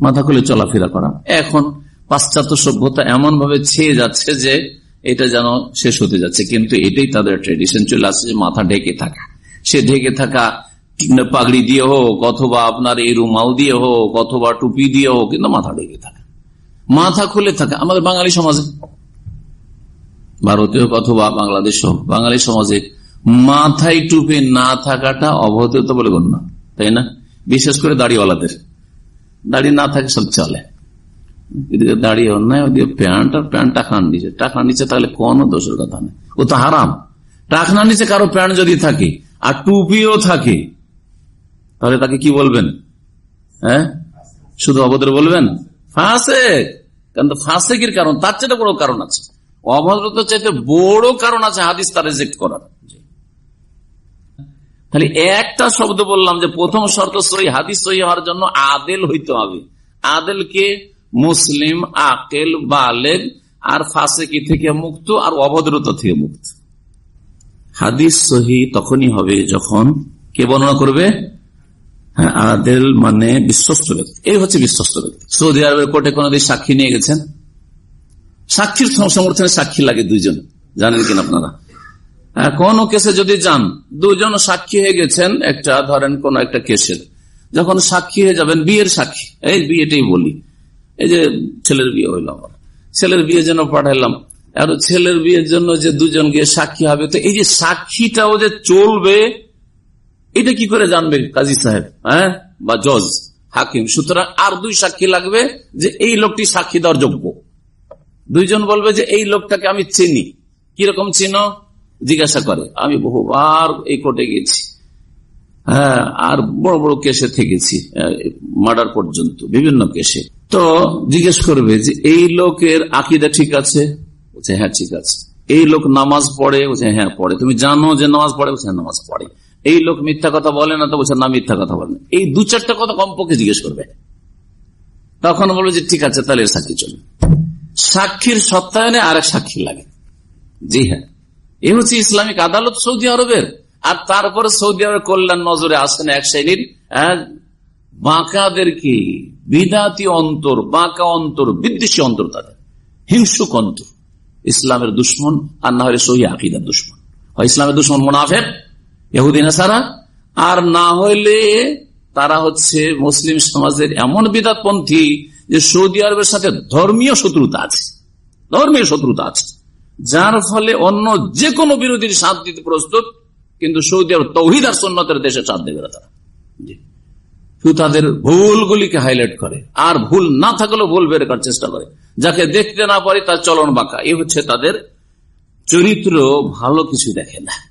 মাথা খুলে চলাফেরা করা। এখন পাশ্চাত্য সভ্যতা এমন ভাবে ছেয়ে যাচ্ছে যে এটা যেন শেষ হতে যাচ্ছে। কিন্তু এটাই তাদের ট্রেডিশন চলে আসছে যে মাথা ঢেকে থাকা। সে ঢেকে থাকা পাগড়ি দিয়ে হোক, অথবা আপনার এই রুমাল দিয়ে হোক, অথবা টুপি দিয়ে হোক, কিন্তু মাথা ঢেকে থাকা। মাথা খুলে থাকা। আমাদের বাঙালি সমাজে ভারতীয় হোক অথবা বাংলাদেশ হোক, বাঙালি সমাজে মাথায় টুপি না থাকাটা অবহত বলে গণ্য, তাই না? বিশেষ করে দাড়িওয়ালাদের। দাড়ি না থাকে সব চলে। এদিকে দাঁড়িয়ে অন্যায় ওদিকে প্যান্ট আর প্যান্ট টাকার নিচে। টাকার নিচে তাহলে কোনো দোষের কথা নেই। ও তো হারাম। টাকার নিচে কারও প্যান্ট যদি থাকে, আর টুপিও থাকে, তাহলে তাকে কি বলবেন? হ্যাঁ? শুধু অভদ্র বলবেন? ফাঁসে কারণ ফাঁসেকের কারণ, তার চেয়ে বড় কারণ আছে। অভদ্রতার চাইতে বড় কারণ আছে হাদিস তার রেজেক্ট করার। তাহলে একটা শব্দ বললাম যে প্রথম শর্ত সই হাদিস সই হওয়ার জন্য আদেল হইতে হবে। আদেলকে মুসলিম আকেল বালেগ আর ফাঁসেকি থেকে মুক্ত আর অভদ্রতা থেকে মুক্ত। হাদিস সহি তখনই হবে যখন কে বর্ণনা করবে? হ্যাঁ, আদেল মানে বিশ্বস্ত ব্যক্তি। এই হচ্ছে বিশ্বস্ত ব্যক্তি। সৌদি আরবের কোর্টে কোনদিন সাক্ষী নিয়ে গেছেন? সাক্ষীর সমর্থনে সাক্ষী লাগে দুইজন। জানেন কিনা আপনারা? হ্যাঁ, কোন কেসে যদি যান দুজন সাক্ষী হয়ে গেছেন একটা ধরেন কোন একটা কেসের। যখন সাক্ষী হয়ে যাবেন বিয়ের সাক্ষী। এই বিয়েটাই বলি। এই যে ছেলের বিয়ে হইল। আমার ছেলের বিয়ের জন্য পাঠাইলাম। আর ছেলের বিয়ের জন্য যে দুজন গিয়ে সাক্ষী হবে, তো এই যে সাক্ষীটাও যে চলবে, এটা কি করে জানবে কাজী সাহেব হ্যাঁ? বা জজ, হাকিম? সুতরাং আর দুই সাক্ষী লাগবে যে এই লোকটি সাক্ষী দেওয়ার যোগ্য। দুইজন বলবে যে এই লোকটাকে আমি চিনি। কীরকম চিনো জিজ্ঞাসা করে, আমি বহুবার এই কোর্টে গেছি। হ্যাঁ আর বড় বড় কেসে থেকেছি মার্ডার পর্যন্ত বিভিন্ন কেসে। তো জিজ্ঞেস করবে যে এই লোকের আকিদা ঠিক আছে? বলছে হ্যাঁ ঠিক আছে। এই লোক নামাজ পড়ে? বলছে হ্যাঁ পড়ে। তুমি জানো যে নামাজ পড়ে? বলছে হ্যাঁ, নামাজ পড়ে। এই লোক মিথ্যা কথা বলে না তো? বলছে না মিথ্যা কথা বলে না। এই দু চারটা কথা কমপক্ষে জিজ্ঞেস করবে। তখন বলব যে ঠিক আছে তাহলে সাক্ষী চলবে সাক্ষীর সত্যায়নে আরেক সাক্ষী লাগে। জি হ্যাঁ। এ হচ্ছে ইসলামিক আদালত সৌদি আরবের। আর তারপর সৌদি আরবের কল্যাণ নজরে আসেন এক শ্রেণির বাঁকাদেরকে বিদাতি অন্তর, বাঁকা অন্তর, বিদ্বেষী অন্তর তাদের। হিংসুক অন্তর। ইসলামের দুশ্মন আর না হলে সহি আকিদার দুশ্মন। ইসলামের দুশ্মন মোনাফের এহুদিন সারা আর না হইলে তারা হচ্ছে মুসলিম সমাজের এমন বিদাতপন্থী যে সৌদি আরবের সাথে ধর্মীয় শত্রুতা আছে। ধর্মীয় শত্রুতা আছে। যার ফলে অন্য যে কোনো বিরোধীর শান্তিতে প্রস্তুত কিন্তু সৌদি আরব তৌহিদ আর সন্ন্যতের দেশে সাথ দেবে না তারা। তাদের ভুলগুলিকে হাইলাইট করে। আর ভুল না থাকলেও ভুল বের করার চেষ্টা করে। যাকে দেখতে না পারে তার চলন বাঁকা। এ হচ্ছে তাদের চরিত্র ভালো কিছু দেখে না।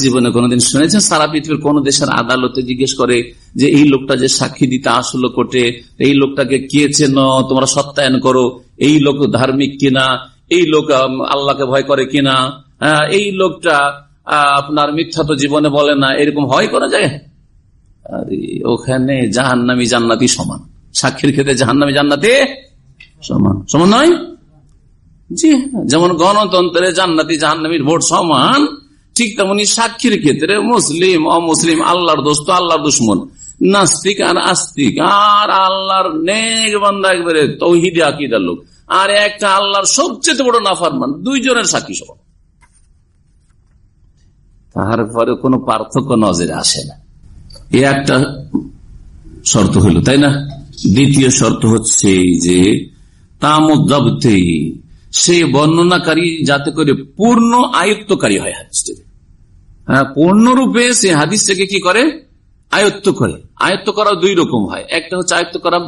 জীবনে কোনোদিন শুনেছেন? সারা পৃথিবীর কোন দেশের আদালতে জিজ্ঞেস করে যে, এই লোকটা যে সাক্ষী দিতে আসলো কোর্টে, এই লোকটাকে কে চেন? তোমরা সত্যায়ন করো। এই লোক ধার্মিক কিনা? এই লোক আল্লাহকে ভয় করে কিনা? এই লোকটা আপনার মিথ্যা তো জীবনে বলে না, এরকম হয় করা যায় আরে, ওখানে জাহান্নামি জান্নাতি সমান। সাক্ষীর ক্ষেত্রে জাহান্নামি জান্নাতি সমান। সমান নয়? জি, যেমন গণতন্ত্রে জান্নাতি জাহান্নামির ভোট সমান, ঠিক তেমনি সাক্ষীর ক্ষেত্রে মুসলিম, অমুসলিম, আল্লাহর দোস্ত আল্লাহর দুশ্মন। নাস্তিক আর আস্তিক, আর আল্লাহর নেক একবারে তৌহিদি আকিদার লোক। আর একটা আল্লাহর সবচেয়ে বড় নাফারমান, দুইজনের সাক্ষী সমান। তারপরে কোনো পার্থক্য নজরে আসে না। এ একটা শর্ত হইল, তাই না? দ্বিতীয় শর্ত হচ্ছে যে তামদ্দাবতে সে বর্ণনাকারী যাতে করে পূর্ণ আয়ত্তকারী হয় হাদিস হ্যাঁ পূর্ণরূপে সে হাদিস থেকে কি করে? আয়ত্ত করে। আয়ত্ত করা দুই রকম হয়। একটা হচ্ছে আয়ত্ত করা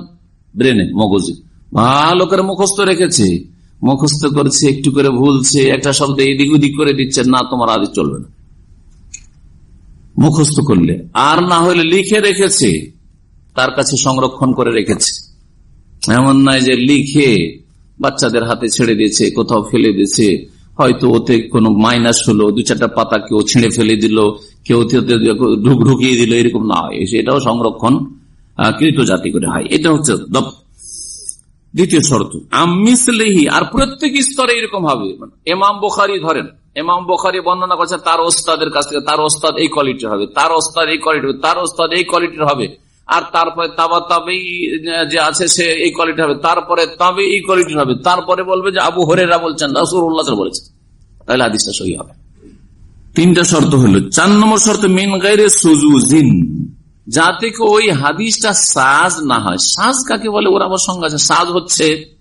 ব্রেনে, মগজে। ভালো করে মুখস্থ রেখেছে। মুখস্থ করছে, একটু করে ভুলছে, একটা শব্দ এদিক ওদিক করে দিচ্ছে, না, তোমার আদি চলবে না। মুখস্থ করলে। আর না হলে লিখে রেখেছে, তার কাছে সংরক্ষণ করে রেখেছে। এমন নয় যে লিখে বাচ্চাদের হাতে ছেড়ে দিয়েছে, কোথাও ফেলে দিয়েছে। হয়তো ওতে কোনো মাইনাস হলো, দু চারটা পাতা কেউ ছিঁড়ে ফেলে দিল, কেউ ঢুক ঢুকিয়ে দিল, এরকম না হয়। এটাও সংরক্ষণ কৃত জাতি করে হয়। এটা হচ্ছে দ্বিতীয় শর্ত। আমিসলেহি আর প্রত্যেক স্তরে এরকম হবে। এমাম বোখারি ধরেন এমাম বোখারি বর্ণনা করছে তার ওস্তাদের কাছ থেকে, তার ওস্তাদ এই কোয়ালিটির হবে, তার ওস্তাদ এই কোয়ালিটি হবে, তার ওস্তাদ এই কোয়ালিটির হবে। আর তারপরে তাবা তাবেই যে আছে, সে এই কোয়ালিটি হবে। তারপরে তবে এই কোয়ালিটির হবে। তারপরে বলবে যে আবু হরেরা বলছেন রাসুল্লাহ বলেছেন। তাহলে আদিসটা সহি হবে। তিনটা শর্ত হলো, চার নম্বর শর্ত, মিন গাইরে সুজুজিন। যাতে ওই হাদিসটা সাজ না হয়। সাজ কাকে বলে? ওর আবার সঙ্গে আছে। সাজ হচ্ছে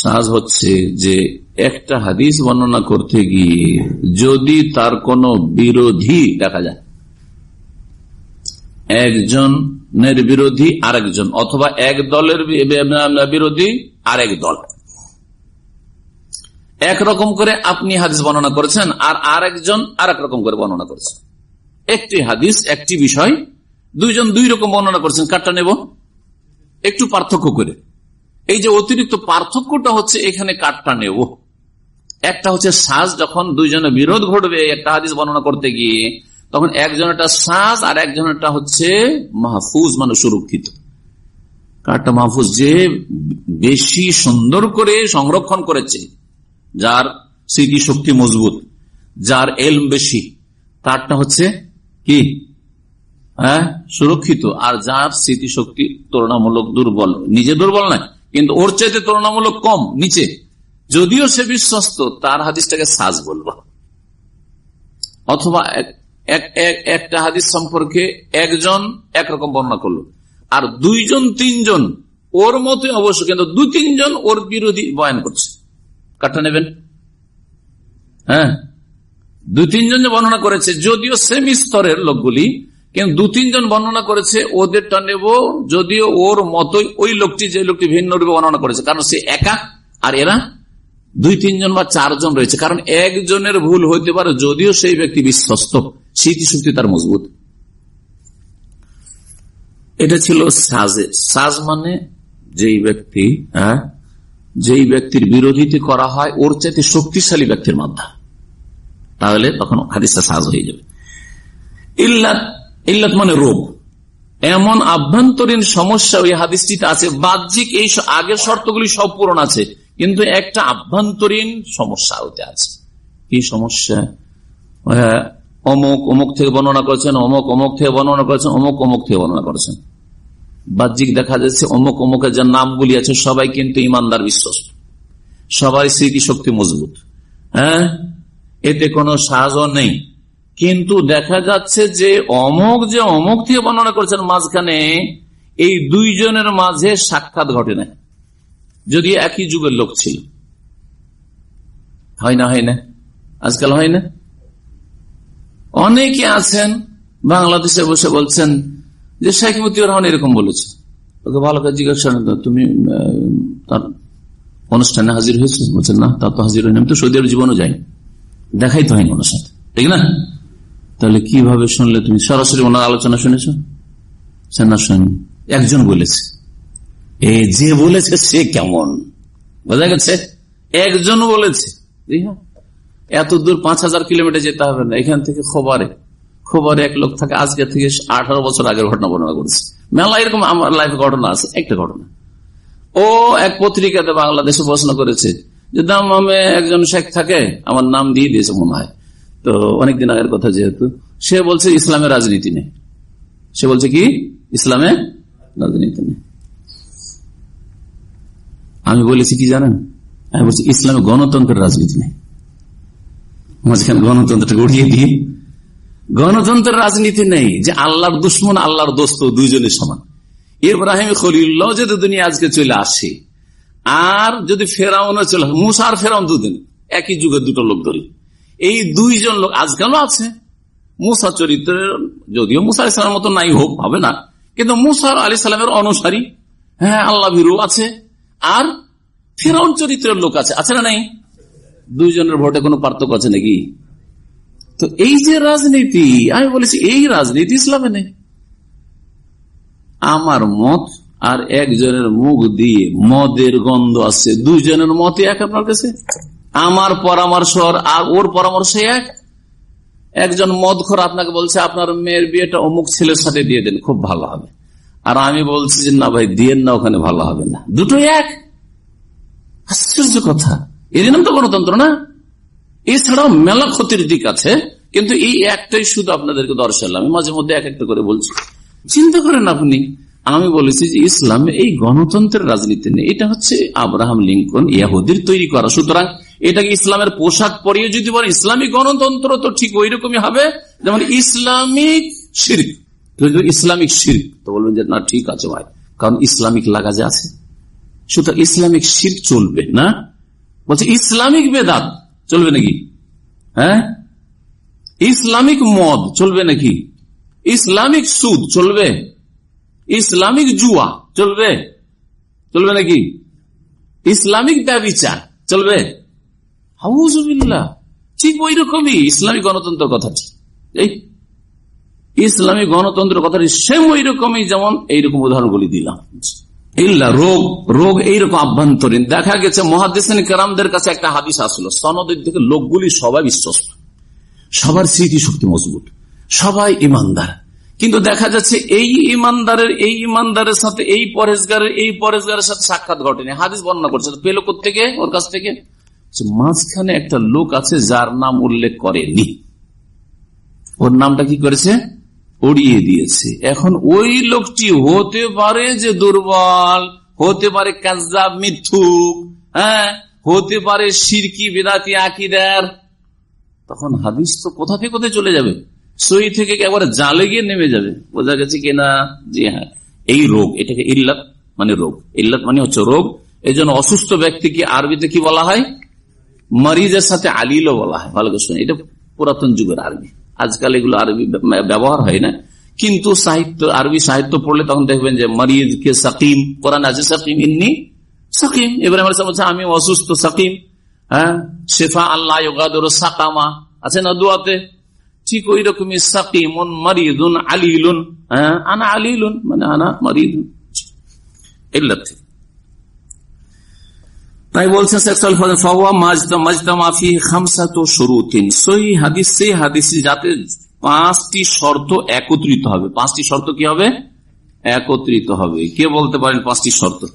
সাজ হচ্ছে যে একটা হাদিস বর্ণনা করতে গিয়ে যদি তার কোনো বিরোধী দেখা যায়, একজনের বিরোধী আরেকজন, অথবা এক দলের বিরোধী আরেক দল। একরকম করে আপনি হাদিস বর্ণনা করেছেন আর আরেকজন আর রকম করে বর্ণনা করেছেন। একটি হাদিস, একটি বিষয়, দুইজন দুই রকম বর্ণনা করছেন। কারটা নেব? একটু পার্থক্য করে। এই যে অতিরিক্ত পার্থক্যটা হচ্ছে এখানে কাঠটা নেব। একটা হচ্ছে সাজ, যখন দুইজনের বিরোধ ঘটবে একটা হাদিস বর্ণনা করতে গিয়ে, তখন একজনেরটা সাজ আর একজনেরটা হচ্ছে মাহফুজ মানে সুরক্ষিত। কাঠটা মাহফুজ যে বেশি সুন্দর করে সংরক্ষণ করেছে, যার স্মৃতি শক্তি মজবুত, যার এলম বেশি, তারটা হচ্ছে কি? হ্যাঁ সুরক্ষিত। আর যার স্মৃতিশক্তি তুলনামূলক দুর্বল, নিজে দুর্বল নয়। কিন্তু ওর চাইতে তুলনামূলক কম, নিচে। যদিও সে বিশ্বস্ত, তার হাদিসটাকে সাজ বলব। অথবা একটা হাদিস সম্পর্কে একজন একরকম বর্ণনা করল। আর দুইজন, তিনজন, ওর মতে অবশ্য, কিন্তু দু, তিনজন ওর বিরোধী বয়ান করছে। কাঠটা নেবেন? হ্যাঁ? দু, তিনজন যে বর্ণনা করেছে, যদিও সেম স্তরের লোকগুলি কিন্তু দু, তিনজন বর্ণনা করেছে, ওদেরটা নেব যদিও ওর মতোই ওই লোকটি যে লোকটি ভিন্ন রূপে বর্ণনা করেছে, কারণ সে একা আর এরা দুই, তিনজন বা চারজন রয়েছে, কারণ একজনের ভুল হইতে পারে যদিও সেই ব্যক্তি বিশ্বস্ত, স্মৃতিশক্তি তার মজবুত। এটা ছিল সাজে। সাজ মানে যেই ব্যক্তি হ্যাঁ যেই ব্যক্তির বিরোধিতা করা হয়, ওর চাইতে শক্তিশালী ব্যক্তির মাধ্যমে। তাহলে তখন হাদিসটা সাজ হয়ে যাবে। ইল্লাত মানে রোগ। এমন আভ্যন্তরীণ সমস্যা ওই হাদিসটিতে আছে, বাহ্যিক এই আগের শর্তগুলি সব পূরণ আছে, কিন্তু একটা আভ্যন্তরীণ সমস্যা ওতে আছে। কি সমস্যা? অমুক অমুক থেকে বর্ণনা করেছেন, অমুক অমুক থেকে বর্ণনা করেছেন, অমুক অমুক থেকে বর্ণনা করেছেন। বাহ্যিক দেখা যাচ্ছে অমুক, অমুকের যে নামগুলি আছে, সবাই কিন্তু ইমানদার বিশ্বাস সবাই স্মৃতিশক্তি মজবুত। হ্যাঁ? এতে কোনো সাহায্য নেই। কিন্তু দেখা যাচ্ছে যে অমুক যে অমুক থেকে বর্ণনা করেছেন মাঝখানে, এই দুইজনের মাঝে সাক্ষাৎ ঘটে না। যদি একই যুগের লোক ছিল। হয় না হয় না? আজকাল হয় না? অনেকে আছেন, বাংলাদেশে বসে বলছেন যে শেখ মুতিউর রহমান এরকম বলেছে। ওকে ভালো করে জিজ্ঞাসা তুমি তার অনুষ্ঠানে হাজির হয়েছে বলছেন, না তার তো হাজির হয়নি আমি তো সৌদি আরব জীবনও যাই দেখাই তো হয়নি সাথে। ঠিক না? তাহলে কীভাবে শুনলে তুমি? সরাসরি ওনার আলোচনা শুনেছ? না শুনি একজন বলেছে। এ যে বলেছে সে কেমন? বোঝা গেছে? একজন বলেছে। এত দূর পাঁচ হাজার কিলোমিটার যেতে হবে না। এখান থেকে খবরে। খবরে এক লোক থাকে, আজকে থেকে আঠারো বছর আগের ঘটনা বর্ণনা করেছে। মেলা এরকম আমার লাইফে ঘটনা আছে, একটা ঘটনা। ও এক পত্রিকাতে বাংলাদেশে প্রশ্ন করেছে যে দাম আমি একজন শেখ থাকে, আমার নাম দিয়ে দিয়েছে মনে হয়। তো অনেকদিন আগের কথা যেহেতু। সে বলছে ইসলামের রাজনীতি নেই। সে বলছে কি? ইসলামে রাজনীতি নেই। আমি বলেছি কি জানেন? আমি বলছি ইসলামে গণতন্ত্রের রাজনীতি নেই। মাঝখানে গণতন্ত্রটা উড়িয়ে দিয়ে, গণতন্ত্রের রাজনীতি নেই যে আল্লাহর দুশ্মন, আল্লাহর দোস্ত দুইজনের সমান। ইব্রাহিম খলিল্লাহ যদি দুনিয়া আজকে চলে আসে, আর যদি ফেরাউন চলে মুসা আর ফেরাউন দুদিন, একই যুগের দুটো লোক ধরি। এই দুইজন লোক আজকালও আছে? মুসা চরিত্রের যদিও মুসা ইসলামের মতো নাই, হোক, হবে না। কিন্তু মুসা আলি সালামের অনুসারী হ্যাঁ আল্লাহ ভিরু আছে। আর ফেরাউন চরিত্রের লোক আছে। আছে না নাই? দুইজনের ভোটে কোনো পার্থক্য আছে নাকি? তো এই যে রাজনীতি, আমি বলেছি, এই রাজনীতি ইসলামে নেই। আমার মত আর একজনের মুখ দিয়ে মদের গন্ধ আছে দুইজনের মতে এক আপনার কাছে? আমার পরামর্শ আর ওর পরামর্শ এক। একজন মদখর আপনাকে বলছে, আপনার মেয়ের বিয়েটা অমুক ছেলের সাথে দিয়ে দেন, খুব ভালো হবে। আর আমি বলছি যে, না ভাই, দিয়েন না, ওখানে ভালো হবে না। দুটো এক। আশ্চর্য কথা। এর নাম তো গণতন্ত্র না? এছাড়াও মেলা ক্ষতির দিক আছে, কিন্তু এই একটাই শুধু আপনাদেরকে দর্শালাম। মাঝে মধ্যে এক একটা করে বলছি। চিন্তা করেন আপনি, আমি বলেছি যে ইসলামে এই গণতন্ত্রের রাজনীতি নেই। এটা হচ্ছে আব্রাহাম লিঙ্কন, ইয়াহুদির তৈরি করা। সুতরাং এটাকে ইসলামের পোশাক পরিয়ে যদি বলেন ইসলামিক গণতন্ত্র তো ঠিক ওই রকমই হবে যেমন ইসলামিক শির্ক। ইসলামিক শির্ক তো বলবেন যে, না, ঠিক আছে ভাই, কারণ ইসলামিক লাগা যে আছে। সুতরাং ইসলামিক শির্ক চলবে, না? বলছে, ইসলামিক বেদাত চলবে নাকি? হ্যাঁ? ইসলামিক মদ চলবে নাকি? ইসলামিক সুদ চলবে? ইসলামিক জুয়া চলবে? চলবে নাকি? ইসলামিক ব্যবচার চলবে? ঠিক ওই রকমই ইসলামী গণতন্ত্র কথাটি। এই ইসলামী গণতন্ত্র কথাটি সেম ওই রকমই যেমন এইরকম উদাহরণগুলি দিলাম। রোগ রোগ এইরকম আভ্যন্তরীণ। দেখা গেছে কেরামদের কাছে একটা হাদিস আসলো, সনদের থেকে লোকগুলি সবাই বিশ্বস্ত। সবার স্মৃতিশক্তি মজবুত। সবাই ইমানদার। কিন্তু দেখা যাচ্ছে এই ইমানদারের এই ইমানদারের সাথে, এই পরেশগারের এই পরেশগারের সাথে সাক্ষাৎ ঘটেনি। হাদিস বর্ণনা করছে, পেল থেকে ওর কাছ থেকে? মাঝখানে একটা লোক আছে যার নাম উল্লেখ করেনি। ওর নামটা কি করেছে? উড়িয়ে দিয়েছে। এখন ওই লোকটি হতে পারে যে দুর্বল, হতে পারে কাজাব মিথ্যুক হ্যাঁ হতে পারে সিরকি, বেদাতি, আকিদার। তখন হাদিস তো কোথা থেকে কোথায় চলে যাবে? সই থেকে একবারে জালে গিয়ে নেমে যাবে? বোঝা গেছে কিনা জি হ্যাঁ। এই রোগ, এটাকে ইল্লাত মানে রোগ। ইল্লাত মানে হচ্ছে রোগ। এই অসুস্থ ব্যক্তিকে আরবিতে কি বলা হয়? মরিজের সাথে আলিলও বলা হয়। ভালো করে এটা পুরাতন যুগের আরবি। আজকাল এগুলো আরবি ব্যবহার হয় না। কিন্তু সাহিত্য, আরবি সাহিত্য পড়লে তখন দেখবেন যে মারিদ কে সাকিম, কোরআন আছে সাকিম, ইন্নি সাকিম। ইব্রাহিম আমি অসুস্থ, সাকিম। হ্যাঁ? শেফা আল্লাহ সাকামা। আছে না দুয়াতে? ঠিক ওই রকমই সাকিমুন মারিদুন আলিলুন। হ্যাঁ? আনা আলিলুন মানে আনা মরিদুন মারিদুন ইল্লাতে তাই বলছেন যাতে পাঁচটি শর্ত একত্রিত হবে। পাঁচটি শর্ত কি হবে? একত্রিত হবে। কে বলতে পারেন পাঁচটি শর্ত?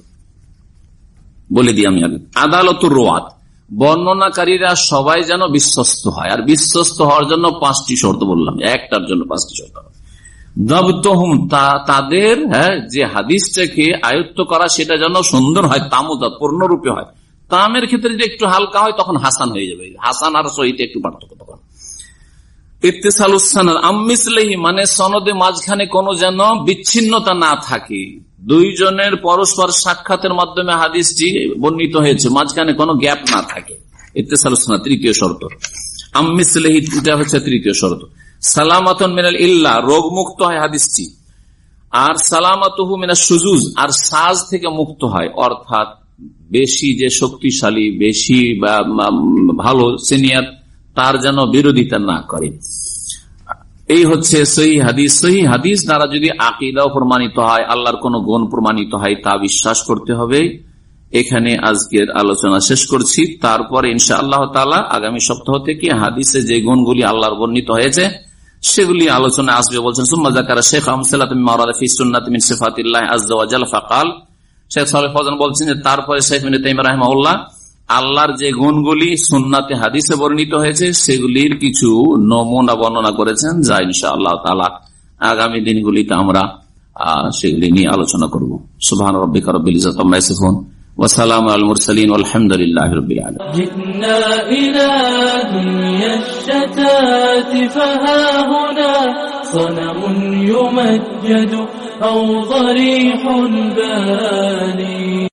বলে দিই আমি আগে। আদালত রোয়াত। বর্ণনাকারীরা সবাই যেন বিশ্বস্ত হয়। আর বিশ্বস্ত হওয়ার জন্য পাঁচটি শর্ত বললাম। একটার জন্য পাঁচটি শর্ত। তাদের হ্যাঁ যে হাদিসটাকে আয়ত্ত করা সেটা যেন সুন্দর হয় তামুদা পূর্ণরূপে হয়। তামের ক্ষেত্রে যদি একটু হালকা হয়, তখন হাসান হয়ে যাবে। হাসান আর সহিতে একটু পার্থক্য তখন। মানে সনদে মাঝখানে কোনো যেন বিচ্ছিন্নতা না থাকে। দুইজনের পরস্পর সাক্ষাতের মাধ্যমে হাদিসটি বর্ণিত হয়েছে, মাঝখানে কোনো গ্যাপ না থাকে। তৃতীয় শর্ত। হচ্ছে তৃতীয় শর্ত। সালামাতন মিনাল ইল্লা রোগ মুক্ত হয় হাদিসটি। আর সালামাতহু মিনা সুজুজ, আর সাজ থেকে মুক্ত হয়, অর্থাৎ বেশি যে শক্তিশালী, বেশি বা ভালো সিনিয়র, তার যেন বিরোধিতা না করে। এই হচ্ছে সহি হাদিস। সহি হাদিস দ্বারা যদি আকিদাও প্রমাণিত হয়, আল্লাহর কোন গুণ প্রমাণিত হয়, তা বিশ্বাস করতে হবে। এখানে আজকের আলোচনা শেষ করছি। তারপর ইনশা আল্লাহ তালা আগামী সপ্তাহ থেকে হাদিসে যে গুণগুলি আল্লাহর বর্ণিত হয়েছে, সেগুলি আলোচনা আসবে। বলছেন, সুম্মা জাকারা শেখ আহমসাল্লাহ ফাকাল শেখ সালেহ ফজান বলছেন যে তারপরে শেখ মিন তাইম রাহমাউল্লাহ আল্লাহর যে গুণগুলি সুন্নাতে হাদিসে বর্ণিত হয়েছে সেগুলির কিছু নমুনা বর্ণনা করেছেন যা ইনশা আল্লাহ তালা আগামী দিনগুলিতে আমরা সেগুলি নিয়ে আলোচনা করবো সুবাহ রব্বিকা রব্বিল ইজাতমাইসিফুন وسلام على المرسلين والحمد لله رب العالمين جئنا إلى دنيا الشتات فها هنا صنم يمجد أو ضريح باني.